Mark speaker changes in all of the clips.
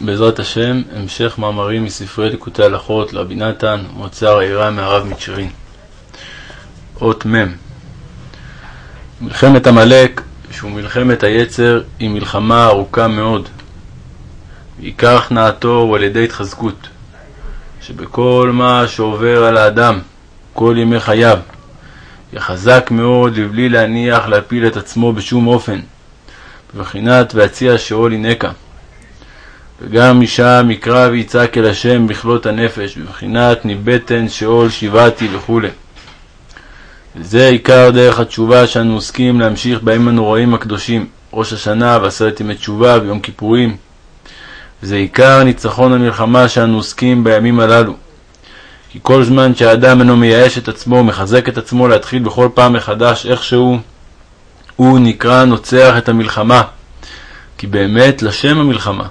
Speaker 1: בעזרת השם, המשך מאמרים מספרי ליקוטי הלכות לרבי נתן, מוצר העירה מהרב מצ'רין. אות מ' מלחמת עמלק, שהוא מלחמת היצר, היא מלחמה ארוכה מאוד. ועיקר הכנעתו הוא על ידי התחזקות, שבכל מה שעובר על האדם, כל ימי חייו, יחזק מאוד לבלי להניח להפיל את עצמו בשום אופן, בבחינת והציע שאול ינקה. וגם משם יקרא ויצעק אל השם בכלות הנפש, בבחינת מבטן שאול שיבעתי וכו'. וזה עיקר דרך התשובה שאנו עוסקים להמשיך בימים הנוראים הקדושים, ראש השנה ועשרת ימי תשובה ויום כיפורים. וזה עיקר ניצחון המלחמה שאנו עוסקים בימים הללו. כי כל זמן שהאדם אינו מייאש את עצמו ומחזק את עצמו להתחיל בכל פעם מחדש איכשהו, הוא נקרא נוצח את המלחמה. כי באמת לשם המלחמה.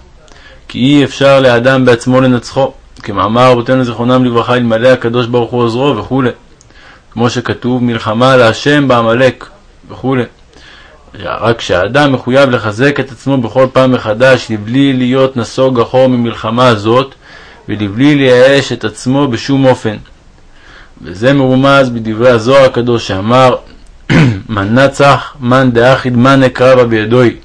Speaker 1: כי אי אפשר לאדם בעצמו לנצחו, כמאמר רבותינו זיכרונם לברכה, אלמלא הקדוש ברוך הוא עוזרו וכו'. כמו שכתוב, מלחמה להשם בעמלק וכו'. רק שהאדם מחויב לחזק את עצמו בכל פעם מחדש, לבלי להיות נסוג אחור ממלחמה הזאת, ולבלי לייאש את עצמו בשום אופן. וזה מרומז בדברי הזוהר הקדוש שאמר, מן נצח, מן דאחיד, מן אקרבה בידוי.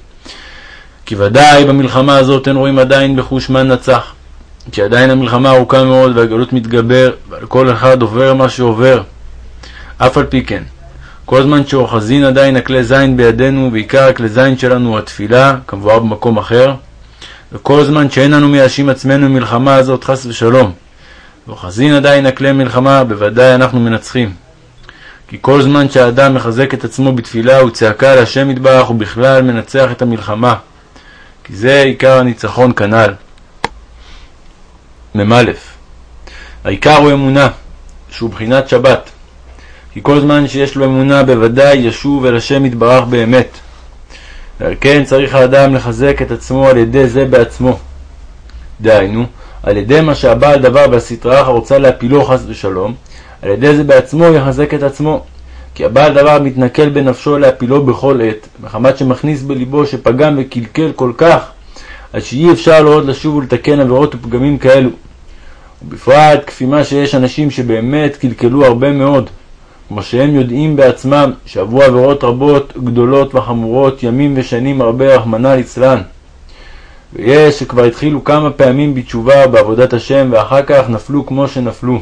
Speaker 1: כי ודאי במלחמה הזאת אין רואים עדיין בחוש מה נצח. כי עדיין המלחמה ארוכה מאוד והגלות מתגבר, ועל כל אחד עובר מה שעובר. אף על פי כן, כל זמן שאוחזין עדיין הכלי זין בידינו, ועיקר הכלי זין שלנו הוא התפילה, כמבואר במקום אחר, וכל זמן שאין אנו מייאשים עצמנו במלחמה הזאת, חס ושלום, ואוחזין עדיין הכלי מלחמה, בוודאי אנחנו מנצחים. כי כל זמן שהאדם מחזק את עצמו בתפילה וצעקה להשם יתברך, הוא בכלל מנצח את המלחמה. כי זה עיקר הניצחון כנ"ל. מ"א העיקר הוא אמונה, שהוא בחינת שבת. כי כל זמן שיש לו אמונה בוודאי ישוב אל השם יתברך באמת. ועל כן צריך האדם לחזק את עצמו על ידי זה בעצמו. דהיינו, על ידי מה שהבעל דבר והסטרא רוצה להפילו חס ושלום, על ידי זה בעצמו יחזק את עצמו. כי הבעל דבר מתנכל בנפשו להפילו בכל עת, מחמת שמכניס בליבו שפגם וקלקל כל כך, עד שאי אפשר לו עוד לשוב ולתקן עבירות ופגמים כאלו. ובפרט כפי מה שיש אנשים שבאמת קלקלו הרבה מאוד, כמו שהם יודעים בעצמם שעברו עבירות רבות, גדולות וחמורות, ימים ושנים הרבה, רחמנא ליצלן. ויש שכבר התחילו כמה פעמים בתשובה בעבודת השם, ואחר כך נפלו כמו שנפלו.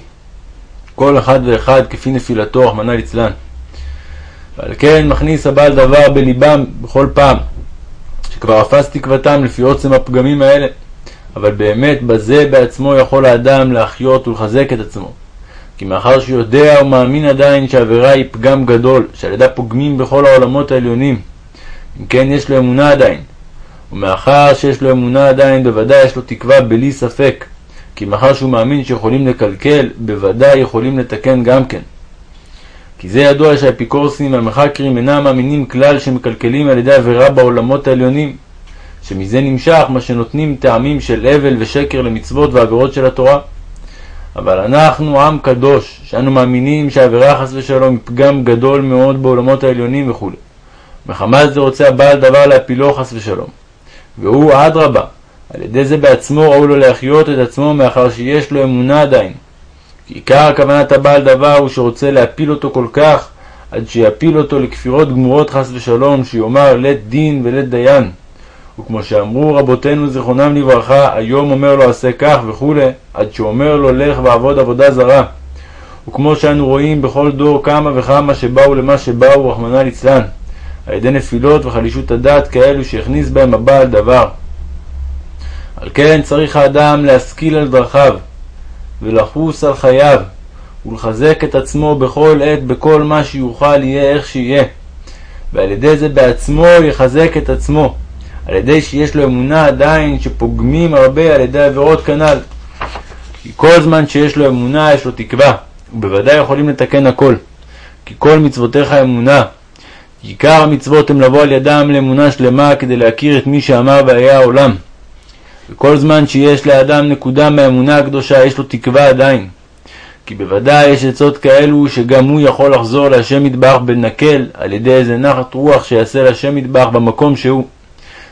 Speaker 1: כל אחד ואחד כפי נפילתו, רחמנא ליצלן. ועל כן מכניס הבעל דבר בליבם בכל פעם, שכבר אפס תקוותם לפי עוצם הפגמים האלה. אבל באמת בזה בעצמו יכול האדם להחיות ולחזק את עצמו. כי מאחר שהוא יודע ומאמין עדיין שהעבירה היא פגם גדול, שעל ידה פוגמים בכל העולמות העליונים, אם כן יש לו אמונה עדיין. ומאחר שיש לו אמונה עדיין, בוודאי יש לו תקווה בלי ספק. כי מאחר שהוא מאמין שיכולים לקלקל, בוודאי יכולים לתקן גם כן. כי זה ידוע שהאפיקורסים והמחקרים אינם מאמינים כלל שמקלקלים על ידי עבירה בעולמות העליונים, שמזה נמשך מה שנותנים טעמים של הבל ושקר למצוות ועבירות של התורה. אבל אנחנו עם קדוש, שאנו מאמינים שהעבירה חס ושלום היא פגם גדול מאוד בעולמות העליונים וכו'. מחמת זה רוצה הבעל דבר להפילו חס ושלום. והוא אדרבה, על ידי זה בעצמו ראוי לו להחיות את עצמו מאחר שיש לו אמונה עדיין, כי עיקר כוונת הבעל דבר הוא שרוצה להפיל אותו כל כך, עד שיפיל אותו לכפירות גמורות חס ושלום, שיאמר לית דין ולית דיין. וכמו שאמרו רבותינו זיכרונם לברכה, היום אומר לו עשה כך וכולי, עד שאומר לו לך ועבוד עבודה זרה. וכמו שאנו רואים בכל דור כמה וכמה שבאו למה שבאו, רחמנא ליצלן, על ידי נפילות וחלישות הדעת כאלו שהכניס בהם הבעל דבר. על כן צריך האדם להשכיל על דרכיו, ולחוס על חייו, ולחזק את עצמו בכל עת בכל מה שיוכל יהיה איך שיהיה, ועל ידי זה בעצמו יחזק את עצמו, על ידי שיש לו אמונה עדיין שפוגמים הרבה על ידי עבירות כנ"ל. כי כל זמן שיש לו אמונה יש לו תקווה, ובוודאי יכולים לתקן הכל. כי כל מצוותיך אמונה. עיקר המצוות הם לבוא על ידם לאמונה שלמה כדי להכיר את מי שאמר והיה העולם. וכל זמן שיש לאדם נקודה מהאמונה הקדושה, יש לו תקווה עדיין. כי בוודאי יש עצות כאלו שגם הוא יכול לחזור להשם מטבח בנקל על ידי איזה נחת רוח שיעשה להשם מטבח במקום שהוא.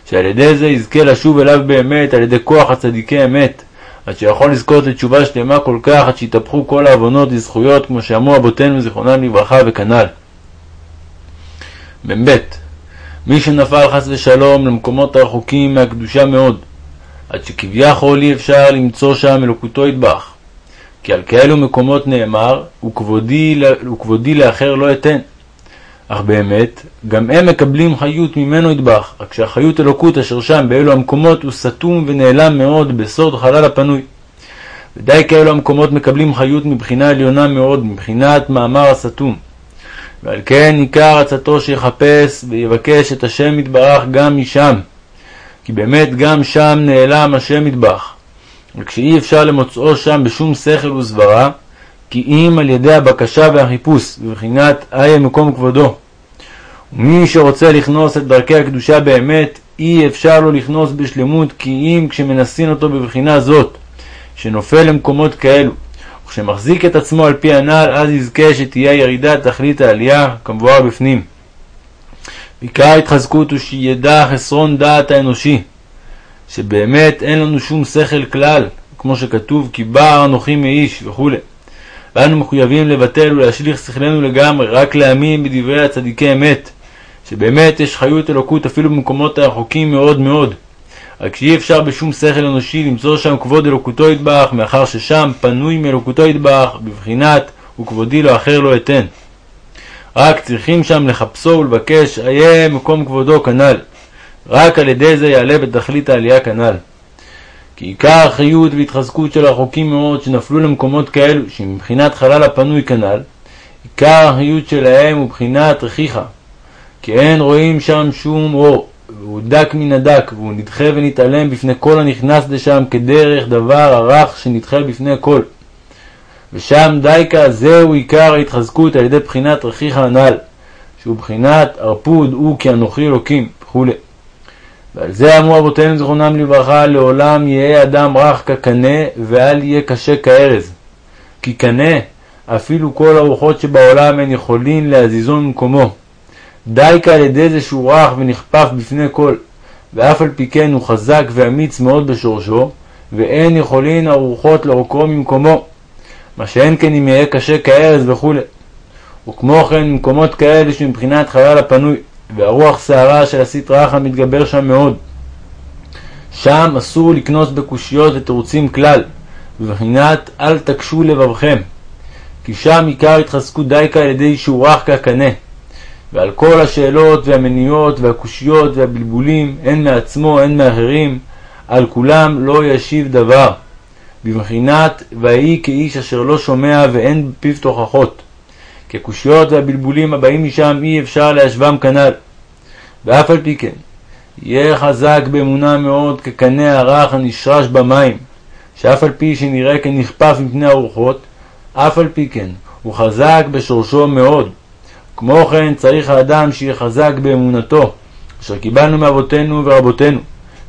Speaker 1: שעל ידי זה יזכה לשוב אליו באמת על ידי כוח הצדיקי אמת, עד שיכול לזכות לתשובה שלמה כל כך, עד שיתהפכו כל העוונות לזכויות, כמו שאמרו אבותינו זיכרונם לברכה וכנ"ל. מ"ב מי שנפל חס ושלום למקומות הרחוקים מהקדושה מאוד, עד שכביכול אי אפשר למצוא שם אלוקותו ידבח. כי על כאלו מקומות נאמר, וכבודי, וכבודי לאחר לא אתן. אך באמת, גם הם מקבלים חיות ממנו ידבח, רק שהחיות אלוקות אשר שם באלו המקומות הוא סתום ונעלם מאוד בסוד חלל הפנוי. ודאי כאלו המקומות מקבלים חיות מבחינה עליונה מאוד, מבחינת מאמר הסתום. ועל כן עיקר עצתו שיחפש ויבקש את השם יתברך גם משם. כי באמת גם שם נעלם השם יתברך. וכשאי אפשר למוצאו שם בשום שכל וסברה, כי אם על ידי הבקשה והחיפוש, בבחינת איה מקום כבודו. ומי שרוצה לכנוס את דרכי הקדושה באמת, אי אפשר לו לכנוס בשלמות, כי אם כשמנסין אותו בבחינה זאת, שנופל למקומות כאלו, וכשמחזיק את עצמו על פי הנ"ל, אז יזכה שתהיה ירידה תכלית העלייה, כמבואר בפנים. עיקר ההתחזקות הוא שידע חסרון דעת האנושי, שבאמת אין לנו שום שכל כלל, כמו שכתוב, כי בא אנוכי מאיש וכו'. ואנו מחויבים לבטל ולהשליך שכלנו לגמרי, רק להאמין בדברי הצדיקי אמת, שבאמת יש חיות אלוקות אפילו במקומות הרחוקים מאוד מאוד. רק שאי אפשר בשום שכל אנושי למצוא שם כבוד אלוקותו ידבח, מאחר ששם פנוי מאלוקותו ידבח, בבחינת וכבודי לא אחר לא אתן. רק צריכים שם לחפשו ולבקש, איה מקום כבודו כנ"ל. רק על ידי זה יעלה בתכלית העלייה כנ"ל. כי עיקר החיות והתחזקות של הרחוקים מאוד שנפלו למקומות כאלו, שמבחינת חלל הפנוי כנ"ל, עיקר החיות שלהם הוא בחינת רכיחה. כי אין רואים שם שום אור, והוא דק מן הדק, והוא נדחה ונתעלם בפני כל הנכנס לשם כדרך דבר הרך שנדחה בפני כל. ושם דייקה זהו עיקר ההתחזקות על ידי בחינת רכיחה הנ"ל, שהוא בחינת ערפוד הוא כי אנוכי אלוקים, וכו'. ועל זה אמרו אבותינו זכרונם לברכה, לעולם יהא אדם רך כקנה, ואל יהיה קשה כארז. כי קנה, אפילו כל הרוחות שבעולם הן יכולים להזיזו ממקומו. דייקה על ידי זה שהוא רך ונכפף בפני כל, ואף על פי כן הוא חזק ואמיץ מאוד בשורשו, ואין יכולין הרוחות לעוקרו ממקומו. מה שאין כן אם יהיה קשה כארז וכו'. וכמו כן מקומות כאלה שמבחינת חלל הפנוי, והרוח סערה של הסטרא אחא מתגבר שם מאוד. שם אסור לקנוס בקושיות ותירוצים כלל, בבחינת אל תקשו לבבכם, כי שם עיקר התחזקות דייקה על ידי שהורח כקנה. ועל כל השאלות והמניעות והקושיות והבלבולים, הן מעצמו הן מאחרים, על כולם לא ישיב דבר. בבחינת ויהי כאיש אשר לא שומע ואין בפיו תוכחות. כי הקושיות והבלבולים הבאים משם אי אפשר להשוואם כנ"ל. ואף על פי כן, יהיה חזק באמונה מאוד כקנה הרך הנשרש במים, שאף על פי שנראה כנכפף מפני הרוחות, אף על פי כן, הוא חזק בשורשו מאוד. כמו כן צריך האדם שיהיה חזק באמונתו, אשר קיבלנו מאבותינו ורבותינו,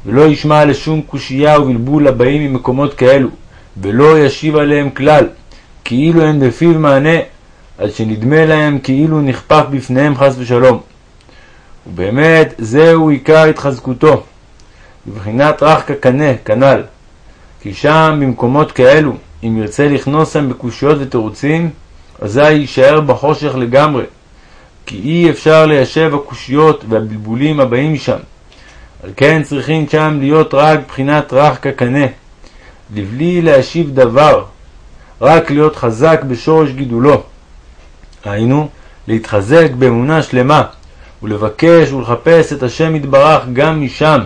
Speaker 1: ולא ישמע לשום קושייה ובלבול הבאים ממקומות כאלו, ולא ישיב עליהם כלל, כאילו אין בפיו מענה, עד שנדמה להם כאילו נכפף בפניהם חס ושלום. ובאמת זהו עיקר התחזקותו, בבחינת רך כקנה, כנ"ל. כי שם, במקומות כאלו, אם ירצה לכנוס בקושיות ותירוצים, אזי יישאר בחושך לגמרי, כי אי אפשר ליישב הקושיות והבלבולים הבאים שם. על כן צריכים שם להיות רק בחינת רך כקנה, לבלי להשיב דבר, רק להיות חזק בשורש גידולו. היינו, להתחזק באמונה שלמה, ולבקש ולחפש את השם יתברך גם משם,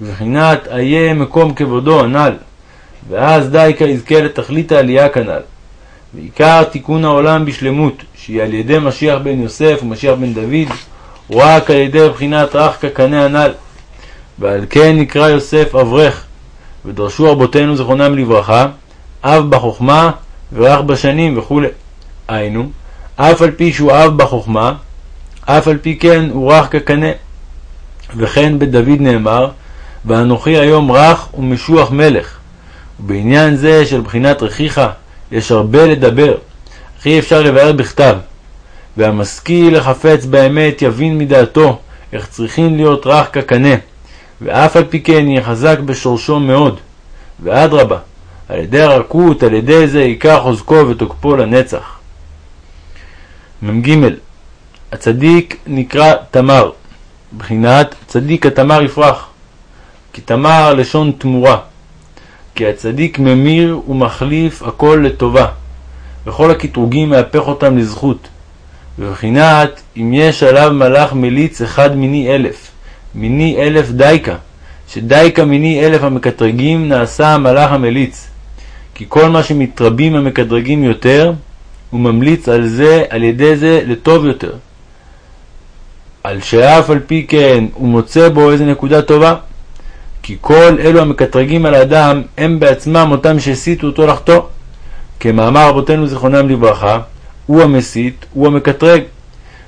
Speaker 1: בבחינת איה מקום כבודו הנ"ל, ואז די כיזכה לתכלית העלייה כנ"ל. ועיקר תיקון העולם בשלמות, שהיא על ידי משיח בן יוסף ומשיח בן דוד, רק על ידי בחינת רך כקנה הנ"ל. ועל כן נקרא יוסף אברך, ודרשו רבותינו זכרונם לברכה, אב בחוכמה ורך בשנים וכו'. היינו, אף על פי שהוא אב בחוכמה, אף על פי כן הוא רך כקנה. וכן בדוד נאמר, ואנוכי היום רך ומשוח מלך. ובעניין זה של בחינת רכיחה, יש הרבה לדבר, אך אי אפשר לבאר בכתב. והמשכיל החפץ באמת יבין מדעתו איך צריכים להיות רך כקנה, ואף על פי כן יהיה חזק בשורשו מאוד. ואדרבה, על ידי הרכות, על ידי זה ייקח חוזקו ותוקפו לנצח. מ"ג הצדיק נקרא תמר, בחינת צדיק התמר יפרח, כי תמר לשון תמורה, כי הצדיק ממיר ומחליף הכל לטובה, וכל הקטרוגים מהפך אותם לזכות. בבחינת אם יש עליו מלאך מליץ אחד מיני אלף, מיני אלף דייקה, שדייקה מיני אלף המקטרגים נעשה המלאך המליץ. כי כל מה שמתרבים המקטרגים יותר, הוא ממליץ על זה, על ידי זה, לטוב יותר. על שאף על פי כן הוא מוצא בו איזה נקודה טובה. כי כל אלו המקטרגים על האדם הם בעצמם אותם שהסיתו אותו לחטוא. כמאמר רבותינו זיכרונם לברכה, הוא המסית, הוא המקטרג.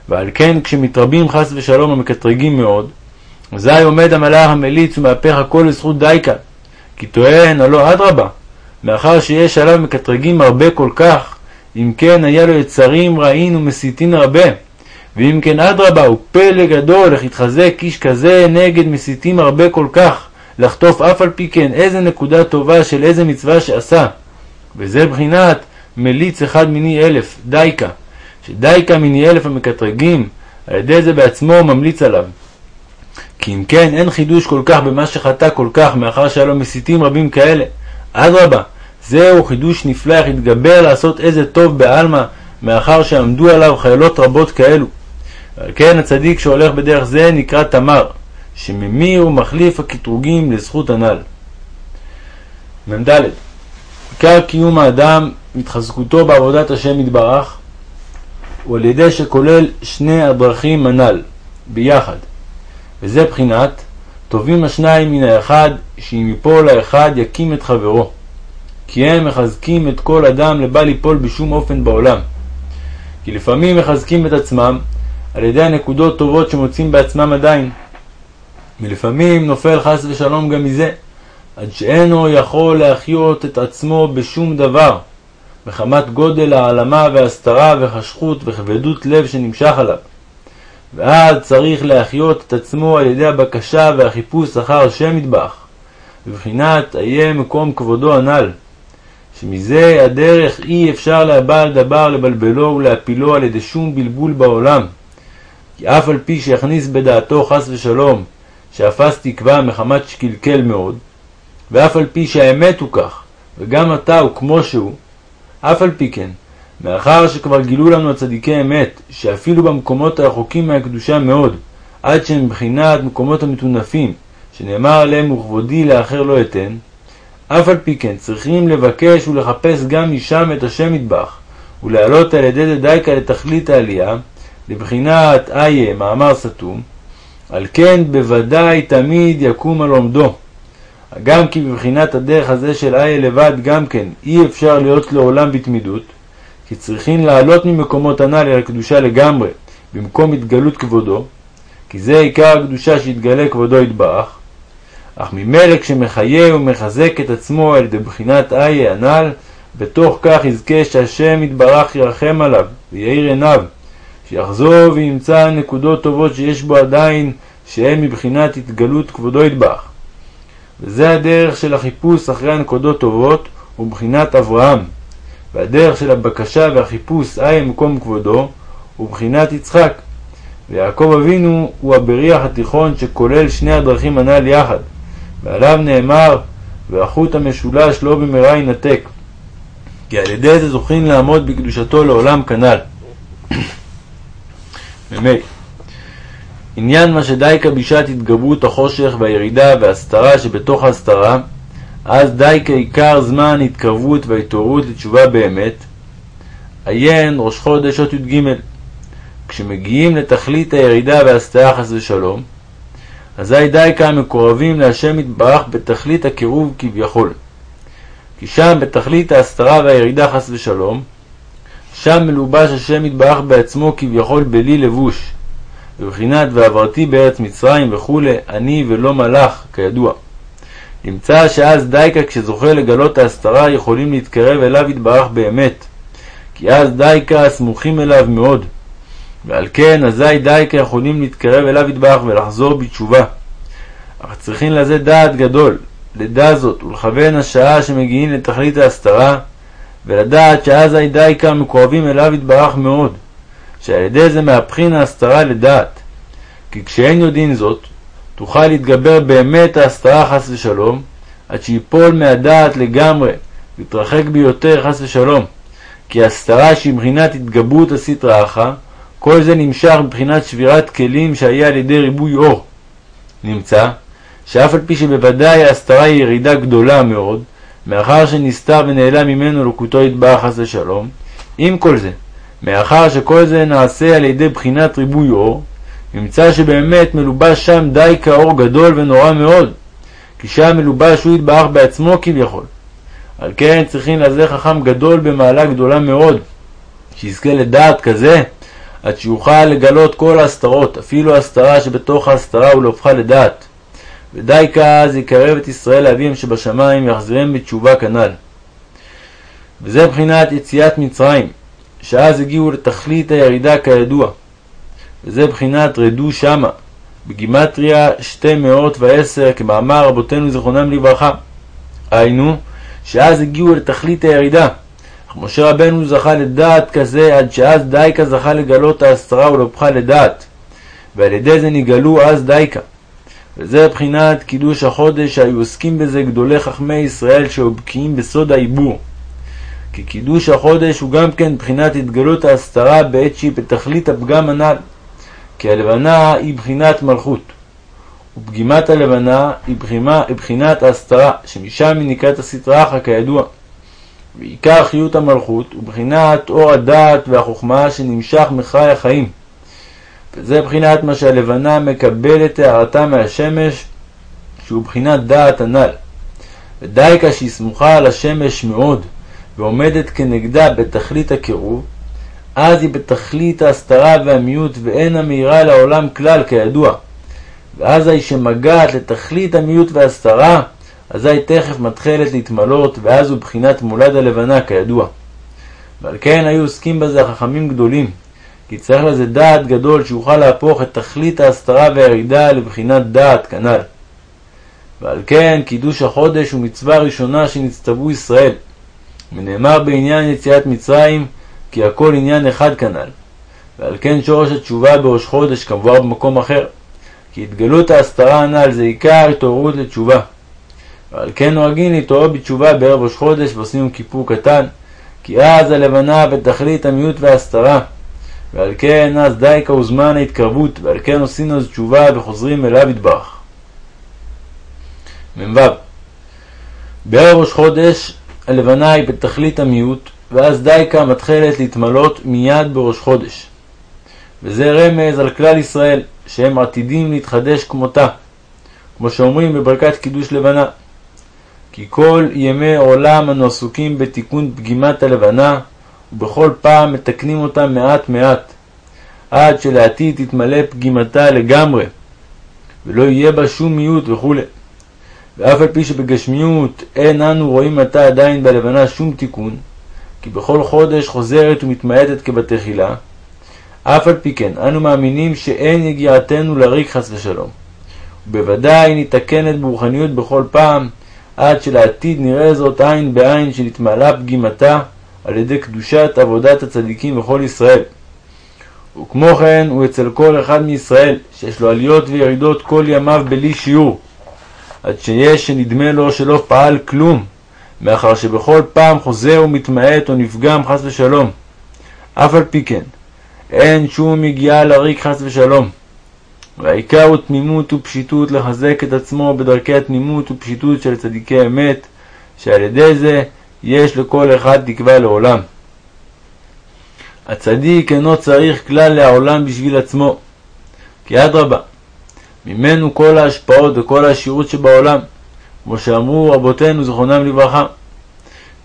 Speaker 1: ועל כן כשמתרבים חס ושלום המקטרגים מאוד, אזי עומד המלאך המליץ ומהפך הכל לזכות דייקה. כי טוען הלא אדרבה, מאחר שיש עליו מקטרגים הרבה כל כך, אם כן היה לו יצרים רעים ומסיתים הרבה. ואם כן אדרבה, הוא פלא גדול, איך יתחזק איש כזה נגד מסיתים הרבה כל כך, לחטוף אף על פי כן איזה נקודה טובה של איזה מצווה שעשה. וזה בחינת מליץ אחד מיני אלף, דייקה, שדייקה מיני אלף המקטרגים, על ידי זה בעצמו ממליץ עליו. כי אם כן, אין חידוש כל כך במה שחטא כל כך, מאחר שהיה לו מסיתים רבים כאלה. אדרבה, זהו חידוש נפלא, איך התגבר לעשות איזה טוב בעלמא, מאחר שעמדו עליו חיילות רבות כאלו. ועל כן הצדיק שהולך בדרך זה נקרא תמר, שממיר ומחליף הקטרוגים לזכות הנ"ל. מ"ד עיקר קיום האדם, התחזקותו בעבודת השם יתברך, הוא על ידי שכולל שני הדרכים הנ"ל, ביחד. וזה בחינת טובים השניים מן האחד, שאם יפול האחד יקים את חברו. כי הם מחזקים את כל אדם לבל ליפול בשום אופן בעולם. כי לפעמים מחזקים את עצמם על ידי הנקודות טובות שמוצאים בעצמם עדיין. ולפעמים נופל חס ושלום גם מזה, עד שאינו יכול להחיות את עצמו בשום דבר, מחמת גודל העלמה והסתרה וחשכות וכבדות לב שנמשך עליו. ואז צריך להחיות את עצמו על ידי הבקשה והחיפוש אחר השם מטבח, בבחינת איה מקום כבודו הנ"ל, שמזה הדרך אי אפשר לבעל דבר לבלבלו ולהפילו על ידי שום בלבול בעולם. כי אף על פי שיכניס בדעתו חס ושלום שאפס תקווה מחמת שקלקל מאוד, ואף על פי שהאמת הוא כך, וגם אתה הוא כמו שהוא, אף על פי כן, מאחר שכבר גילו לנו הצדיקי אמת, שאפילו במקומות הרחוקים מהקדושה מאוד, עד שהם מבחינת מקומות המטונפים, שנאמר עליהם וכבודי לאחר לא אתן, אף על פי כן צריכים לבקש ולחפש גם משם את השם מטבח, ולהעלות על ידי דדייקה לתכלית העלייה, לבחינת איה, מאמר סתום, על כן בוודאי תמיד יקום על עומדו. גם כי בבחינת הדרך הזה של איה לבד גם כן אי אפשר להיות לעולם בתמידות, כי צריכים לעלות ממקומות הנ"ל אל הקדושה לגמרי, במקום התגלות כבודו, כי זה עיקר הקדושה שהתגלה כבודו יתברך, אך ממילא כשמחיה ומחזק את עצמו על ידי בחינת איה הנ"ל, בתוך כך יזכה שהשם יתברך ירחם עליו ויאיר עיניו, שיחזור וימצא נקודות טובות שיש בו עדיין, שהן מבחינת התגלות כבודו יתברך. וזה הדרך של החיפוש אחרי הנקודות טובות, ובחינת אברהם. והדרך של הבקשה והחיפוש איה מקום כבודו, הוא בחינת יצחק. ויעקב אבינו הוא הבריח התיכון שכולל שני הדרכים הנ"ל יחד, ועליו נאמר, והחוט המשולש לא במהרה ינתק. כי על ידי זה זוכים לעמוד בקדושתו לעולם כנ"ל. מ. עניין מה שדייקה בשעת התגברות החושך והירידה וההסתרה שבתוך ההסתרה, אז דייקה עיקר זמן התקרבות וההתעוררות לתשובה באמת, עיין ראש חודש אות י"ג. כשמגיעים לתכלית הירידה וההסתרה חס ושלום, אזי דייקה המקורבים להשם יתברך בתכלית הקירוב כביכול. כי שם בתכלית ההסתרה והירידה חס ושלום, שם מלובש השם יתברך בעצמו כביכול בלי לבוש, בבחינת ועברתי בארץ מצרים וכולי, אני ולא מלאך, כידוע. נמצא שאז דייקה כשזוכה לגלות ההסתרה יכולים להתקרב אליו יתברך באמת, כי אז דייקה סמוכים אליו מאוד, ועל כן אזי דייקה יכולים להתקרב אליו יתברך ולחזור בתשובה. אך צריכים לזה דעת גדול, לדע זאת ולכוון השעה שמגיעים לתכלית ההסתרה, ולדעת שאזי דייקה מקורבים אליו יתברך מאוד, שעל ידי זה מהפכין ההסתרה לדעת. כי כשאין יודעין זאת, תוכל להתגבר באמת ההסתרה חס ושלום, עד שיפול מהדעת לגמרי, ויתרחק ביותר חס ושלום. כי הסתרה שהיא מבחינת התגברות הסטרא אחא, כל זה נמשך מבחינת שבירת כלים שהיה על ידי ריבוי אור. נמצא שאף על פי שבוודאי ההסתרה היא ירידה גדולה מאוד, מאחר שנסתר ונעלם ממנו לוקותו יתברך חס ושלום, עם כל זה, מאחר שכל זה נעשה על ידי בחינת ריבוי אור, נמצא שבאמת מלובש שם די כאור גדול ונורא מאוד, כי שם מלובש הוא יתברך בעצמו כביכול. על כן צריכים לזה חכם גדול במעלה גדולה מאוד, שיזכה לדעת כזה, עד שיוכל לגלות כל ההסתרות, אפילו ההסתרה שבתוך ההסתרה ולהופכה לדעת. ודי כאז יקרב את ישראל לאביהם שבשמיים, ויחזירם בתשובה כנ"ל. וזה מבחינת יציאת מצרים, שאז הגיעו לתכלית הירידה כידוע. וזה בחינת רדו שמה, בגימטריה שתי מאות ועשר, כמאמר רבותינו זיכרונם לברכה. היינו, שאז הגיעו לתכלית הירידה. אך משה רבנו זכה לדעת כזה, עד שאז דייקה זכה לגלות ההסתרה ולהופכה לדעת. ועל ידי זה נגלו אז דייקה. וזה מבחינת קידוש החודש שהיו עוסקים בזה גדולי חכמי ישראל שהיו בקיאים בסוד העיבור. כי קידוש החודש הוא גם כן בחינת התגלות ההסתרה בעת שהיא בתכלית הפגם הנ"ל. כי הלבנה היא בחינת מלכות, ופגימת הלבנה היא בחינת ההסתרה, שמשם היא נקראת הסטרא אחא כידוע. ועיקר חיות המלכות הוא בחינת אור הדעת והחוכמה שנמשך מחי החיים. וזה בחינת מה שהלבנה מקבלת טהרתה מהשמש, שהוא בחינת דעת הנ"ל. ודייקה שהיא סמוכה על השמש מאוד, ועומדת כנגדה בתכלית הקירוב, אז היא בתכלית ההסתרה והמיעוט, ואין המאירה לעולם כלל, כידוע. ואזי שמגעת לתכלית המיעוט וההסתרה, אזי תכף מתחלת להתמלות, ואז הוא בחינת מולד הלבנה, כידוע. ועל כן היו עוסקים בזה חכמים גדולים, כי צריך לזה דעת גדול שיוכל להפוך את תכלית ההסתרה והירידה לבחינת דעת כנ"ל. ועל כן קידוש החודש הוא מצווה ראשונה שנצטוו ישראל. ונאמר בעניין יציאת מצרים, כי הכל עניין אחד כנ"ל. ועל כן שורש התשובה בראש חודש כמבואר במקום אחר. כי התגלות ההסתרה הנ"ל זה עיקר התעוררות לתשובה. ועל כן נוהגים להתעורר בתשובה בערב ראש חודש ועושים כיפור קטן, כי אז הלבנה בתכלית המיעוט וההסתרה. ועל כן אז די כהוזמן ההתקרבות, ועל כן עושים אז תשובה וחוזרים אליו יתברך. מ"ו בערב ראש חודש הלבנה היא בתכלית המיעוט, ואז דייקה מתחלת להתמלות מיד בראש חודש. וזה רמז על כלל ישראל, שהם עתידים להתחדש כמותה, כמו שאומרים בברכת קידוש לבנה. כי כל ימי עולם אנו עסוקים בתיקון פגימת הלבנה, ובכל פעם מתקנים אותה מעט מעט, עד שלעתיד תתמלא פגימתה לגמרי, ולא יהיה בה שום מיעוט וכו'. ואף על פי שבגשמיות אין אנו רואים עתה עדיין בלבנה שום תיקון, כי בכל חודש חוזרת ומתמעטת כבתחילה, אף על פי כן אנו מאמינים שאין יגיעתנו לריק חס ושלום. ובוודאי ניתקנת ברוחניות בכל פעם, עד שלעתיד נראה זאת עין בעין שנתמלאה פגימתה על ידי קדושת עבודת הצדיקים בכל ישראל. וכמו כן הוא אצל כל אחד מישראל, שיש לו עליות וירידות כל ימיו בלי שיעור, עד שיש שנדמה לו שלא פעל כלום, מאחר שבכל פעם חוזר ומתמעט או נפגם חס ושלום. אף על פי כן, אין שום מגיעה לריק חס ושלום. והעיקר הוא תמימות ופשיטות לחזק את עצמו בדרכי התמימות ופשיטות של צדיקי אמת, שעל ידי זה יש לכל אחד תקווה לעולם. הצדיק אינו צריך כלל לעולם בשביל עצמו, כי אדרבה, ממנו כל ההשפעות וכל העשירות שבעולם, כמו שאמרו רבותינו זכרונם לברכה.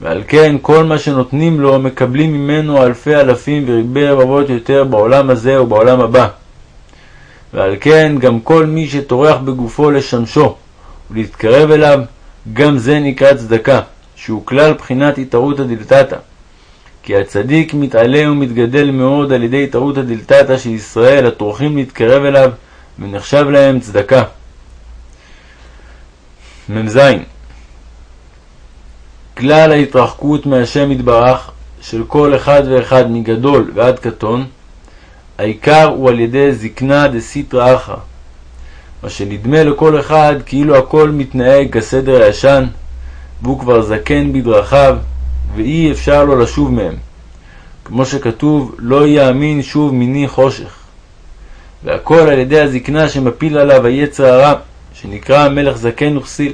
Speaker 1: ועל כן כל מה שנותנים לו מקבלים ממנו אלפי אלפים וריבי רבבות יותר בעולם הזה ובעולם הבא. ועל כן גם כל מי שטורח בגופו לשמשו ולהתקרב אליו, גם זה נקרא צדקה, שהוא כלל בחינת התערותא דלתתא. כי הצדיק מתעלה ומתגדל מאוד על ידי התערותא דלתתא של ישראל הטורחים להתקרב אליו, ונחשב להם צדקה. מ"ז כלל ההתרחקות מהשם יתברך של כל אחד ואחד מגדול ועד קטון, העיקר הוא על ידי זקנה דסיטרא אחרא, מה שנדמה לכל אחד כאילו הכל מתנהג כסדר הישן, והוא כבר זקן בדרכיו, ואי אפשר לו לשוב מהם. כמו שכתוב, לא יאמין שוב מיני חושך. והכל על ידי הזקנה שמפיל עליו היצר הרע, שנקרא מלך זקן וכסיל.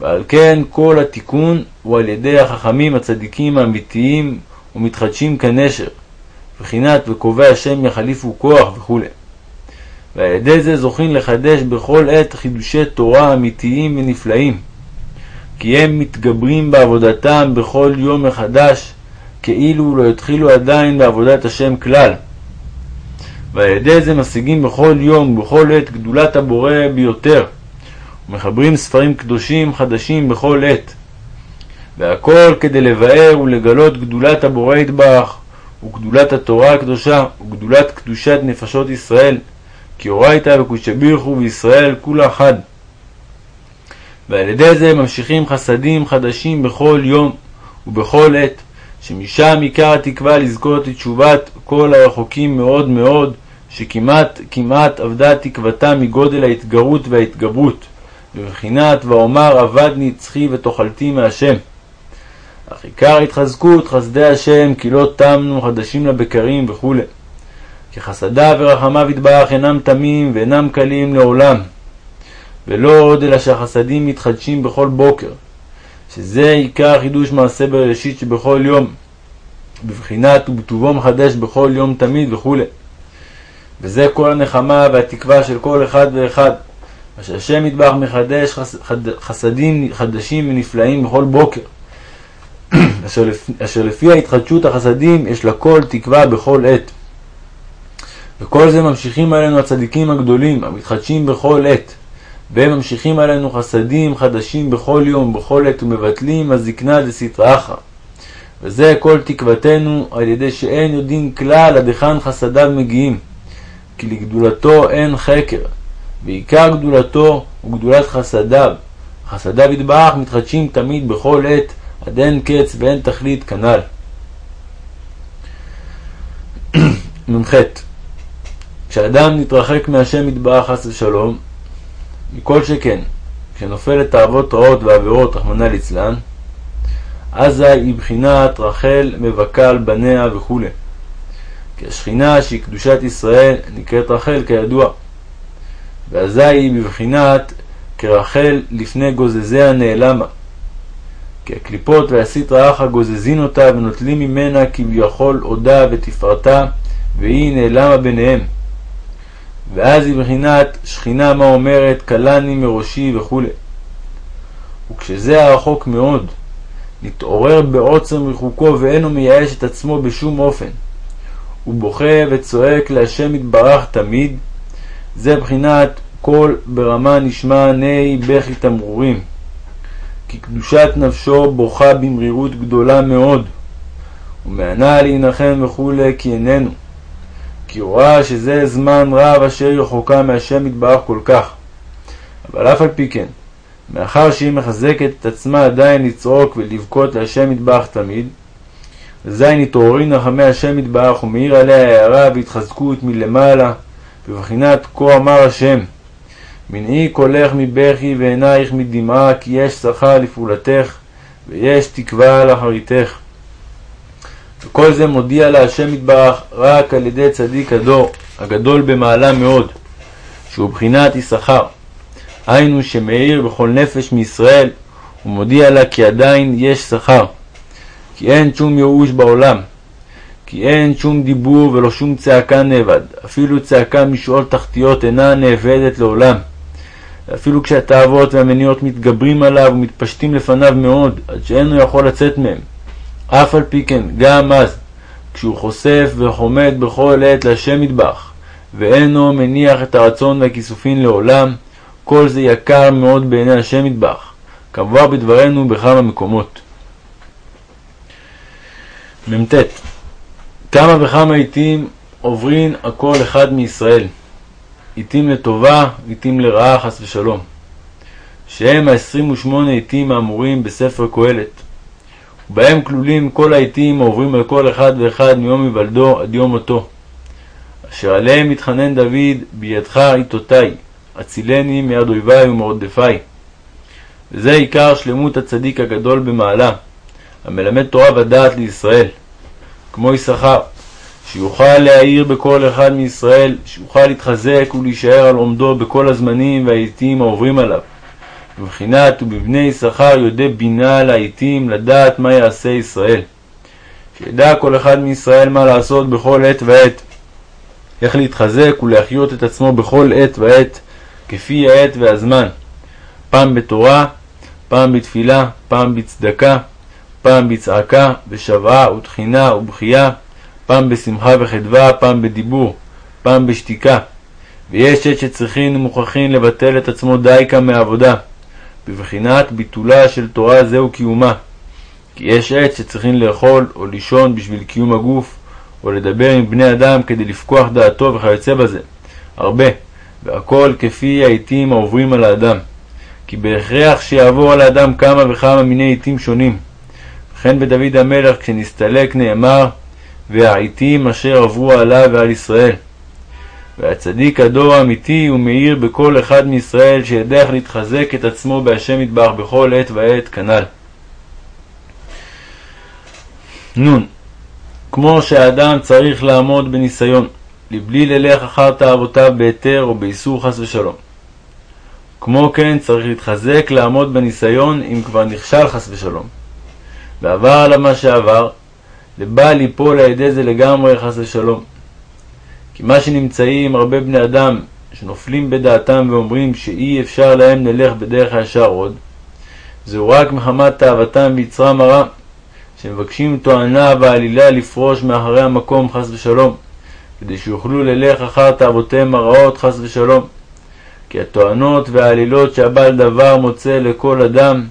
Speaker 1: ועל כן כל התיקון הוא על ידי החכמים הצדיקים האמיתיים ומתחדשים כנשר, בחינת וקובע השם יחליפו כוח וכו'. ועל ידי זה זוכים לחדש בכל עת חידושי תורה אמיתיים ונפלאים, כי הם מתגברים בעבודתם בכל יום מחדש, כאילו לא התחילו עדיין בעבודת השם כלל. ועל ידי זה משיגים בכל יום ובכל עת גדולת הבורא ביותר, ומחברים ספרים קדושים חדשים בכל עת. והכל כדי לבאר ולגלות גדולת הבורא יתברך, וגדולת התורה הקדושה, וגדולת קדושת נפשות ישראל, כי אורייתא וקודשא בריחו בישראל כולה אחד. ועל ידי זה ממשיכים חסדים חדשים בכל יום ובכל עת, שמשם עיקר התקווה לזכות לתשובת כל הרחוקים מאוד מאוד, שכמעט כמעט אבדה תקוותם מגודל ההתגרות וההתגברות, בבחינת ואומר אבד נצחי ותאכלתי מהשם. אך עיקר התחזקות חסדי השם כי לא תמנו חדשים לבקרים וכו'. כי חסדיו ורחמיו יתברך אינם תמים ואינם קלים לעולם. ולא עוד אלא שהחסדים מתחדשים בכל בוקר, שזה עיקר חידוש מעשה בראשית שבכל יום, בבחינת ובטובו מחדש בכל יום תמיד וכו'. וזה כל הנחמה והתקווה של כל אחד ואחד, אשר השם יתברך מחדש חס, חד, חסדים חדשים ונפלאים בכל בוקר, אשר, לפ, אשר לפי ההתחדשות החסדים יש לכל תקווה בכל עת. וכל זה ממשיכים עלינו הצדיקים הגדולים, המתחדשים בכל עת, והם ממשיכים עלינו חסדים חדשים בכל יום, בכל עת, ומבטלים הזקנה דסטרא אחרא. וזה כל תקוותנו על ידי שאין יודעים כלל עד היכן חסדיו מגיעים, כי לגדולתו אין חקר, ועיקר גדולתו הוא גדולת חסדיו. חסדיו יתברך מתחדשים תמיד בכל עת, עד אין קץ ואין תכלית כנ"ל. נ"ח כשאדם נתרחק מהשם יתברך חס ושלום, מכל שכן, כשנופל לתאוות רעות ועבירות, רחמנא ליצלן, אזי היא בחינת רחל מבכה על בניה וכו'. כי השכינה שהיא קדושת ישראל נקראת רחל כידוע. ואזי היא בבחינת כרחל לפני גוזזיה נעלמה. כי הקליפות והסטרא אחא גוזזין אותה ונוטלים ממנה כביכול עודה ותפארתה, והיא נעלמה ביניהם. ואז היא בחינת שכינה מה אומרת כלני מראשי וכו'. וכשזה הרחוק מאוד, נתעורר בעוצם ריחוקו ואינו מייאש את עצמו בשום אופן. הוא בוכה וצועק להשם יתברך תמיד, זה בחינת קול ברמה נשמע נהי בכי תמרורים. כי קדושת נפשו בוכה במרירות גדולה מאוד, ומענה להנחם וכולי כי איננו. כי הוא ראה שזה זמן רב אשר רחוקה מהשם יתברך כל כך. אבל אף על פי כן, מאחר שהיא מחזקת את עצמה עדיין לצעוק ולבכות להשם יתברך תמיד, אזי נתעוררים נחמי השם יתברך ומאיר עליה הערה והתחזקות מלמעלה, בבחינת כה אמר השם, מנעי קולך מבכי ועינייך מדמעה, כי יש שכר לפעולתך, ויש תקווה לאחריתך. וכל זה מודיע לה השם יתברך רק על ידי צדיק הדור, הגדול במעלה מאוד, שהוא בחינת יששכר. היינו שמאיר בכל נפש מישראל, ומודיע לה כי עדיין יש שכר. כי אין שום ייאוש בעולם. כי אין שום דיבור ולא שום צעקה נאבד. אפילו צעקה משאול תחתיות אינה נאבדת לעולם. ואפילו כשהתאוות והמניעות מתגברים עליו ומתפשטים לפניו מאוד, עד שאינו יכול לצאת מהם. אף על פי כן, גם אז, כשהוא חושף וחומד בכל עת להשם מטבח, ואינו מניח את הרצון והכיסופין לעולם, כל זה יקר מאוד בעיני השם מטבח, כמובן בדברנו בכמה מקומות. מ"ט. כמה וכמה עיתים עוברין הכל אחד מישראל, עיתים לטובה, עיתים לרעה חס ושלום. שהם ה-28 עתים האמורים בספר קהלת, ובהם כלולים כל העתים העוברים על כל אחד ואחד מיום היוולדו עד יום מותו, אשר עליהם מתחנן דוד בידך עיתותי, הצילני מיד אויבי ומרודפי. וזה עיקר שלמות הצדיק הגדול במעלה, המלמד תורה ודעת לישראל, כמו יששכר, שיוכל להאיר בכל אחד מישראל, שיוכל להתחזק ולהישאר על עומדו בכל הזמנים והעתים העוברים עליו. בבחינת ובבני יששכר יודע בינה לעתים לדעת מה יעשה ישראל. שידע כל אחד מישראל מה לעשות בכל עת ועת, איך להתחזק ולהחיות את עצמו בכל עת ועת, כפי העת והזמן, פעם בתורה, פעם בתפילה, פעם בצדקה, פעם בצעקה, בשוועה ותחינה ובכייה, פעם בשמחה וחדווה, פעם בדיבור, פעם בשתיקה. ויש עת שצריכין ומוכרחין לבטל את עצמו דייקה מעבודה, בבחינת ביטולה של תורה זהו קיומה. כי יש עת שצריכין לאכול או לישון בשביל קיום הגוף, או לדבר עם בני אדם כדי לפקוח דעתו וכיוצא בזה. הרבה, והכל כפי העתים העוברים על האדם. כי בהכרח שיעבור על האדם כמה וכמה מיני עתים שונים. וכן בדוד המלך כשנסתלק נאמר והעתים אשר עברו עליו ועל ישראל. והצדיק הדור האמיתי הוא מאיר בכל אחד מישראל שידע איך להתחזק את עצמו בהשם יתברך בכל עת ועת כנ"ל. נ. כמו שהאדם צריך לעמוד בניסיון, לבלי ללך אחר תאוותיו בהיתר או באיסור חס ושלום. כמו כן צריך להתחזק לעמוד בניסיון אם כבר נכשל חס ושלום. ועבר עליו מה שעבר, לבל ליפול על ידי זה לגמרי חס ושלום. כי מה שנמצאים הרבה בני אדם שנופלים בדעתם ואומרים שאי אפשר להם ללך בדרך הישר עוד, זהו רק מחמת תאוותם ויצרם הרע, שמבקשים תואנה ועלילה לפרוש מאחרי המקום חס ושלום, כדי שיוכלו ללך אחר תאוותיהם הרעות חס ושלום. כי התואנות והעלילות שהבעל דבר מוצא לכל אדם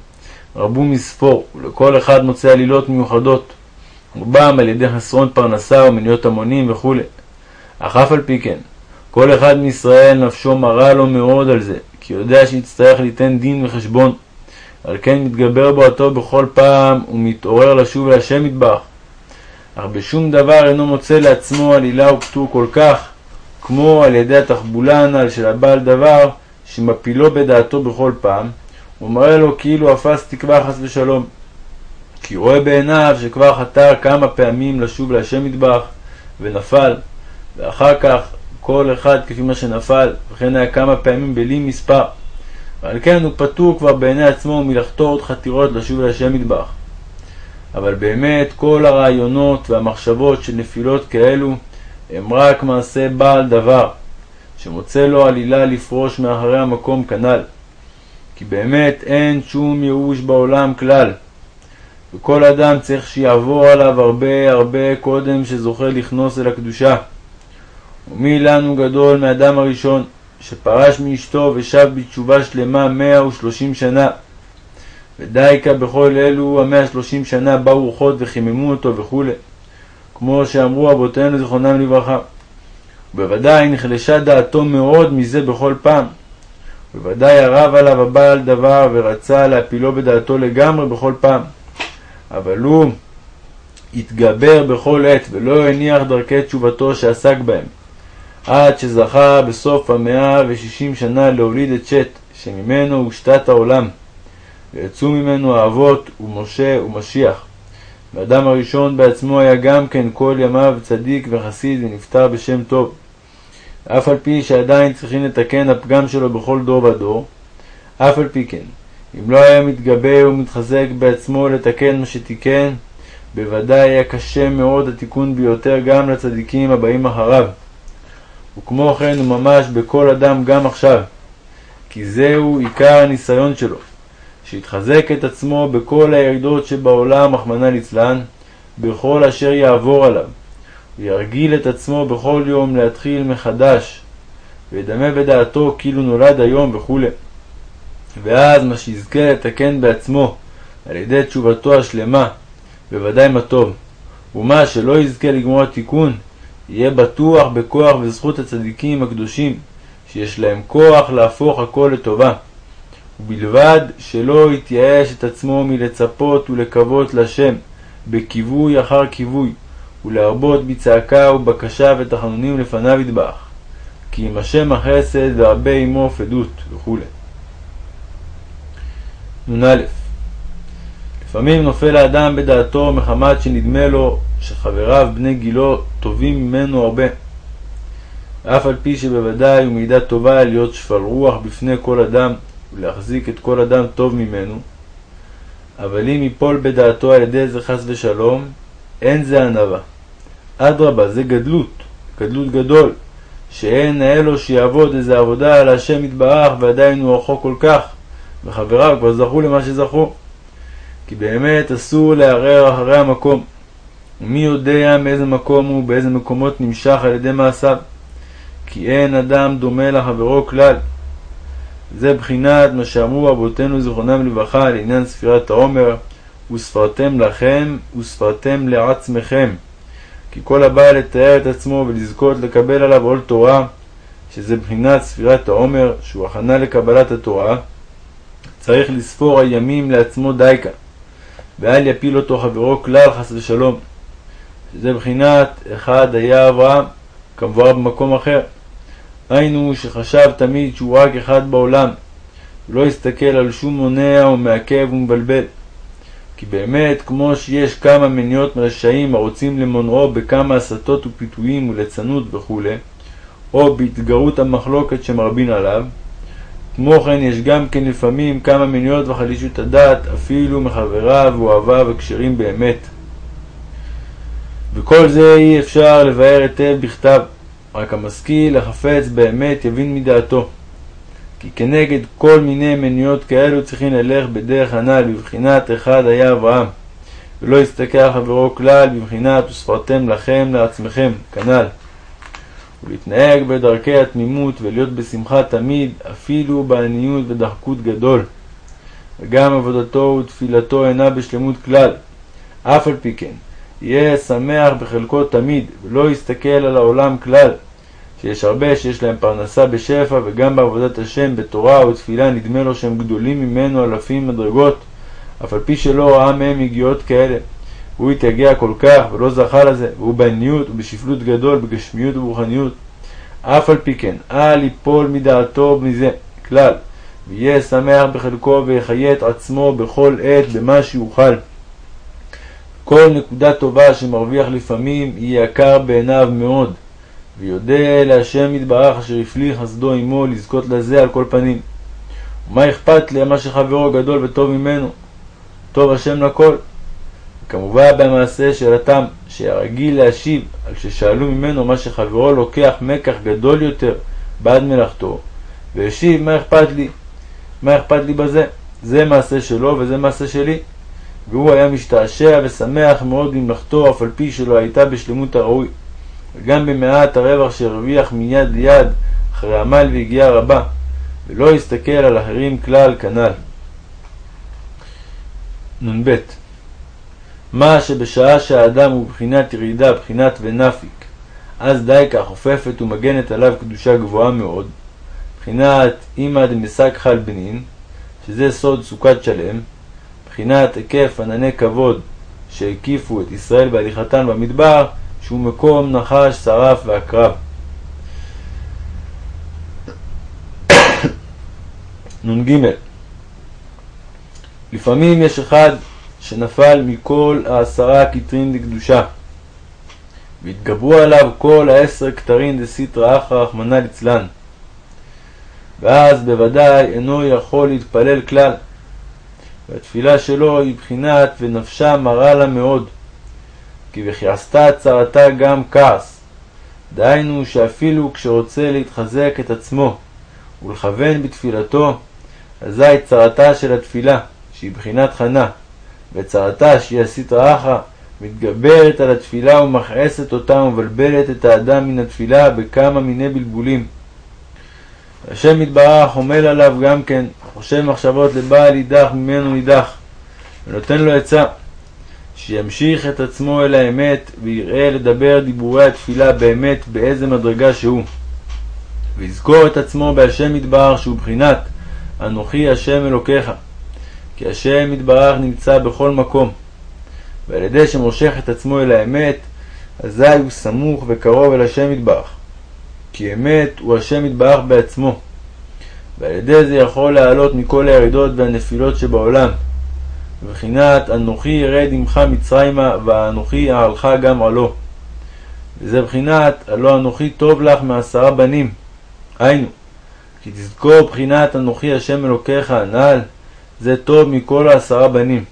Speaker 1: רבו מספור, ולכל אחד מוצא עלילות מיוחדות, רובם על ידי חסרון פרנסה ומניות המונים וכו'. אך אף על פי כן, כל אחד מישראל נפשו מרה לו מאוד על זה, כי יודע שיצטרך ליתן דין וחשבון. על כן מתגבר בועתו בכל פעם ומתעורר לשוב אל השם מטבח. אך בשום דבר אינו מוצא לעצמו עלילה ופטור כל כך, כמו על ידי התחבולה הנ"ל של הבעל דבר, שמפילו בדעתו בכל פעם, ומראה לו כאילו אפס תקווה חס ושלום. כי רואה בעיניו שכבר חתר כמה פעמים לשוב להשם מטבח, ונפל, ואחר כך כל אחד כפי מה שנפל, וכן היה כמה פעמים בלי מספר. ועל כן הוא פטור כבר בעיני עצמו מלחתור עוד חתירות לשוב להשם מטבח. אבל באמת כל הרעיונות והמחשבות של נפילות כאלו הם רק מעשה בעל דבר, שמוצא לו עלילה לפרוש מאחרי המקום כנ"ל. כי באמת אין שום ייאוש בעולם כלל. וכל אדם צריך שיעבור עליו הרבה הרבה קודם שזוכה לכנוס אל הקדושה. ומי לנו גדול מאדם הראשון, שפרש מאשתו ושב בתשובה שלמה מאה ושלושים שנה. ודייקה בכל אלו המאה שלושים שנה באו רוחות וחיממו אותו וכו', כמו שאמרו אבותינו זיכרונם לברכה. ובוודאי נחלשה דעתו מאוד מזה בכל פעם. בוודאי הרב עליו הבעל דבר ורצה להפילו בדעתו לגמרי בכל פעם. אבל הוא התגבר בכל עת ולא הניח דרכי תשובתו שעסק בהם, עד שזכה בסוף המאה ושישים שנה להוליד את שת, שממנו הושתת העולם, ויצאו ממנו האבות ומשה ומשיח. ואדם הראשון בעצמו היה גם כן כל ימיו צדיק וחסיד ונפטר בשם טוב. אף על פי שעדיין צריכים לתקן הפגם שלו בכל דור ודור, אף על פי כן, אם לא היה מתגבר ומתחזק בעצמו לתקן מה שתיקן, בוודאי היה קשה מאוד התיקון ביותר גם לצדיקים הבאים אחריו. וכמו כן הוא ממש בכל אדם גם עכשיו, כי זהו עיקר הניסיון שלו, שיתחזק את עצמו בכל הירידות שבעולם, רחמנא ליצלן, בכל אשר יעבור עליו, וירגיל את עצמו בכל יום להתחיל מחדש, וידמה בדעתו כאילו נולד היום וכו'. ואז מה שיזכה לתקן בעצמו על ידי תשובתו השלמה, בוודאי מה טוב. ומה שלא יזכה לגמור התיקון, יהיה בטוח בכוח וזכות הצדיקים הקדושים, שיש להם כוח להפוך הכל לטובה. ובלבד שלא יתייאש את עצמו מלצפות ולקוות לשם בכיווי אחר כיווי, ולהרבות בצעקה ובקשה ותחנונים לפניו ידבח, כי אם השם החסד והרבה עמו פדות וכו'. נ"א לפעמים נופל האדם בדעתו מחמת שנדמה לו שחבריו בני גילו טובים ממנו הרבה. אף על פי שבוודאי הוא מידה טובה להיות שפל רוח בפני כל אדם ולהחזיק את כל אדם טוב ממנו, אבל אם יפול בדעתו על ידי זה חס ושלום, אין זה ענווה. אדרבה, זה גדלות, גדלות גדול, שאין נאה לו שיעבוד איזה עבודה על השם יתברך ועדיין הוא רחוק כל כך, וחבריו כבר זכו למה שזכו. כי באמת אסור לערער אחרי המקום. ומי יודע מאיזה מקום הוא, באיזה מקומות נמשך על ידי מעשיו. כי אין אדם דומה לחברו כלל. זה בחינת מה שאמרו אבותינו זיכרונם לברכה לעניין ספירת העומר, וספרתם לכם וספרתם לעצמכם. כי כל הבא לתאר את עצמו ולזכות לקבל עליו עול תורה, שזה בחינת ספירת העומר, שהוא הכנה לקבלת התורה, צריך לספור הימים לעצמו דייקה, ואל יפיל אותו חברו כלל חס ושלום, שזה בחינת אחד היה אברהם, כמבואר במקום אחר. היינו שחשב תמיד שהוא רק אחד בעולם, ולא הסתכל על שום מונע או מעכב ומבלבל. כי באמת, כמו שיש כמה מניות מרשעים הרוצים למונעו בכמה הסתות ופיתויים וליצנות וכו', או בהתגרות המחלוקת שמרבין עליו, כמו כן יש גם כן לפעמים כמה מניות וחלישות הדעת, אפילו מחבריו ואוהביו הכשרים באמת. וכל זה אי אפשר לבאר היטב בכתב, רק המשכיל החפץ באמת יבין מדעתו. כי כנגד כל מיני מניות כאלו צריכים ללך בדרך הנ"ל, בבחינת אחד היה אברהם, ולא יסתכל חברו כלל, בבחינת וספרתם לכם לעצמכם, כנ"ל. ולהתנהג בדרכי התמימות ולהיות בשמחה תמיד, אפילו בעניות ודחקות גדול. וגם עבודתו ותפילתו אינה בשלמות כלל. אף על פי כן, יהיה שמח בחלקו תמיד, ולא יסתכל על העולם כלל, שיש הרבה שיש להם פרנסה בשפע, וגם בעבודת השם, בתורה ותפילה, נדמה לו שהם גדולים ממנו אלפים מדרגות, אף על פי שלא ראה מהם יגיעות כאלה. הוא התייגע כל כך ולא זכה לזה, והוא בעניות ובשפלות גדול, בגשמיות וברוחניות. אף על פי כן, אל יפול מדעתו מזה כלל, ויהיה שמח בחלקו ויחיה את עצמו בכל עת במה שיוכל. כל נקודה טובה שמרוויח לפעמים היא יקר בעיניו מאוד, ויודה להשם יתברך אשר הפליא חסדו עמו לזכות לזה על כל פנים. ומה אכפת לי מה שחברו גדול וטוב ממנו? טוב השם לכל. כמובן במעשה שאלתם, שהרגיל להשיב על ששאלו ממנו מה שחברו לוקח מקח גדול יותר בעד מלאכתו, והשיב מה אכפת לי? מה אכפת לי בזה? זה מעשה שלו וזה מעשה שלי. והוא היה משתעשע ושמח מאוד במלאכתו אף על פי שלא הייתה בשלמות הראוי. וגם במעט הרווח שהרוויח מיד ליד אחרי עמל והגיעה רבה, ולא הסתכל על אחרים כלל כנ"ל. נ"ב מה שבשעה שהאדם הוא בחינת ירידה, בחינת ונפיק, אז די כך חופפת ומגנת עליו קדושה גבוהה מאוד, בחינת אימא דמסק חל בנין, שזה סוד סוכת שלם, בחינת היקף ענני כבוד שהקיפו את ישראל בהליכתן במדבר, שהוא מקום נחש, שרף ועקרב. נ"ג לפעמים יש אחד שנפל מכל העשרה כתרין לקדושה, והתגברו עליו כל העשר כתרין דסיטרא אחרא רחמנא ליצלן. ואז בוודאי אינו יכול להתפלל כלל, והתפילה שלו היא בחינת ונפשה מרה לה מאוד, כי וכי עשתה צרתה גם כעס, דהיינו שאפילו כשרוצה להתחזק את עצמו ולכוון בתפילתו, אזי צרתה של התפילה, שהיא בחינת חנה, וצרתה שהיא הסטרא אחרא, מתגברת על התפילה ומכעסת אותה ומבלבלת את האדם מן התפילה בכמה מיני בלבולים. השם יתברך עמל עליו גם כן, חושב מחשבות לבעל יידח ממנו נידח, ונותן לו עצה, שימשיך את עצמו אל האמת, ויראה לדבר דיבורי התפילה באמת באיזה מדרגה שהוא. ויזכור את עצמו בהשם יתברך שהוא בחינת אנוכי השם אלוקיך. כי השם יתברך נמצא בכל מקום, ועל ידי שמושך את עצמו אל האמת, אזי הוא סמוך וקרוב אל השם יתברך. כי אמת הוא השם יתברך בעצמו, ועל ידי זה יכול לעלות מכל הירידות והנפילות שבעולם. בבחינת אנוכי ירד עמך מצרימה, ואנוכי אעלך גם עלו. וזה בחינת הלא אנוכי טוב לך מעשרה בנים. היינו, כי תזכור בחינת אנוכי השם אלוקיך הנ"ל, זה טוב מכל העשרה בנים.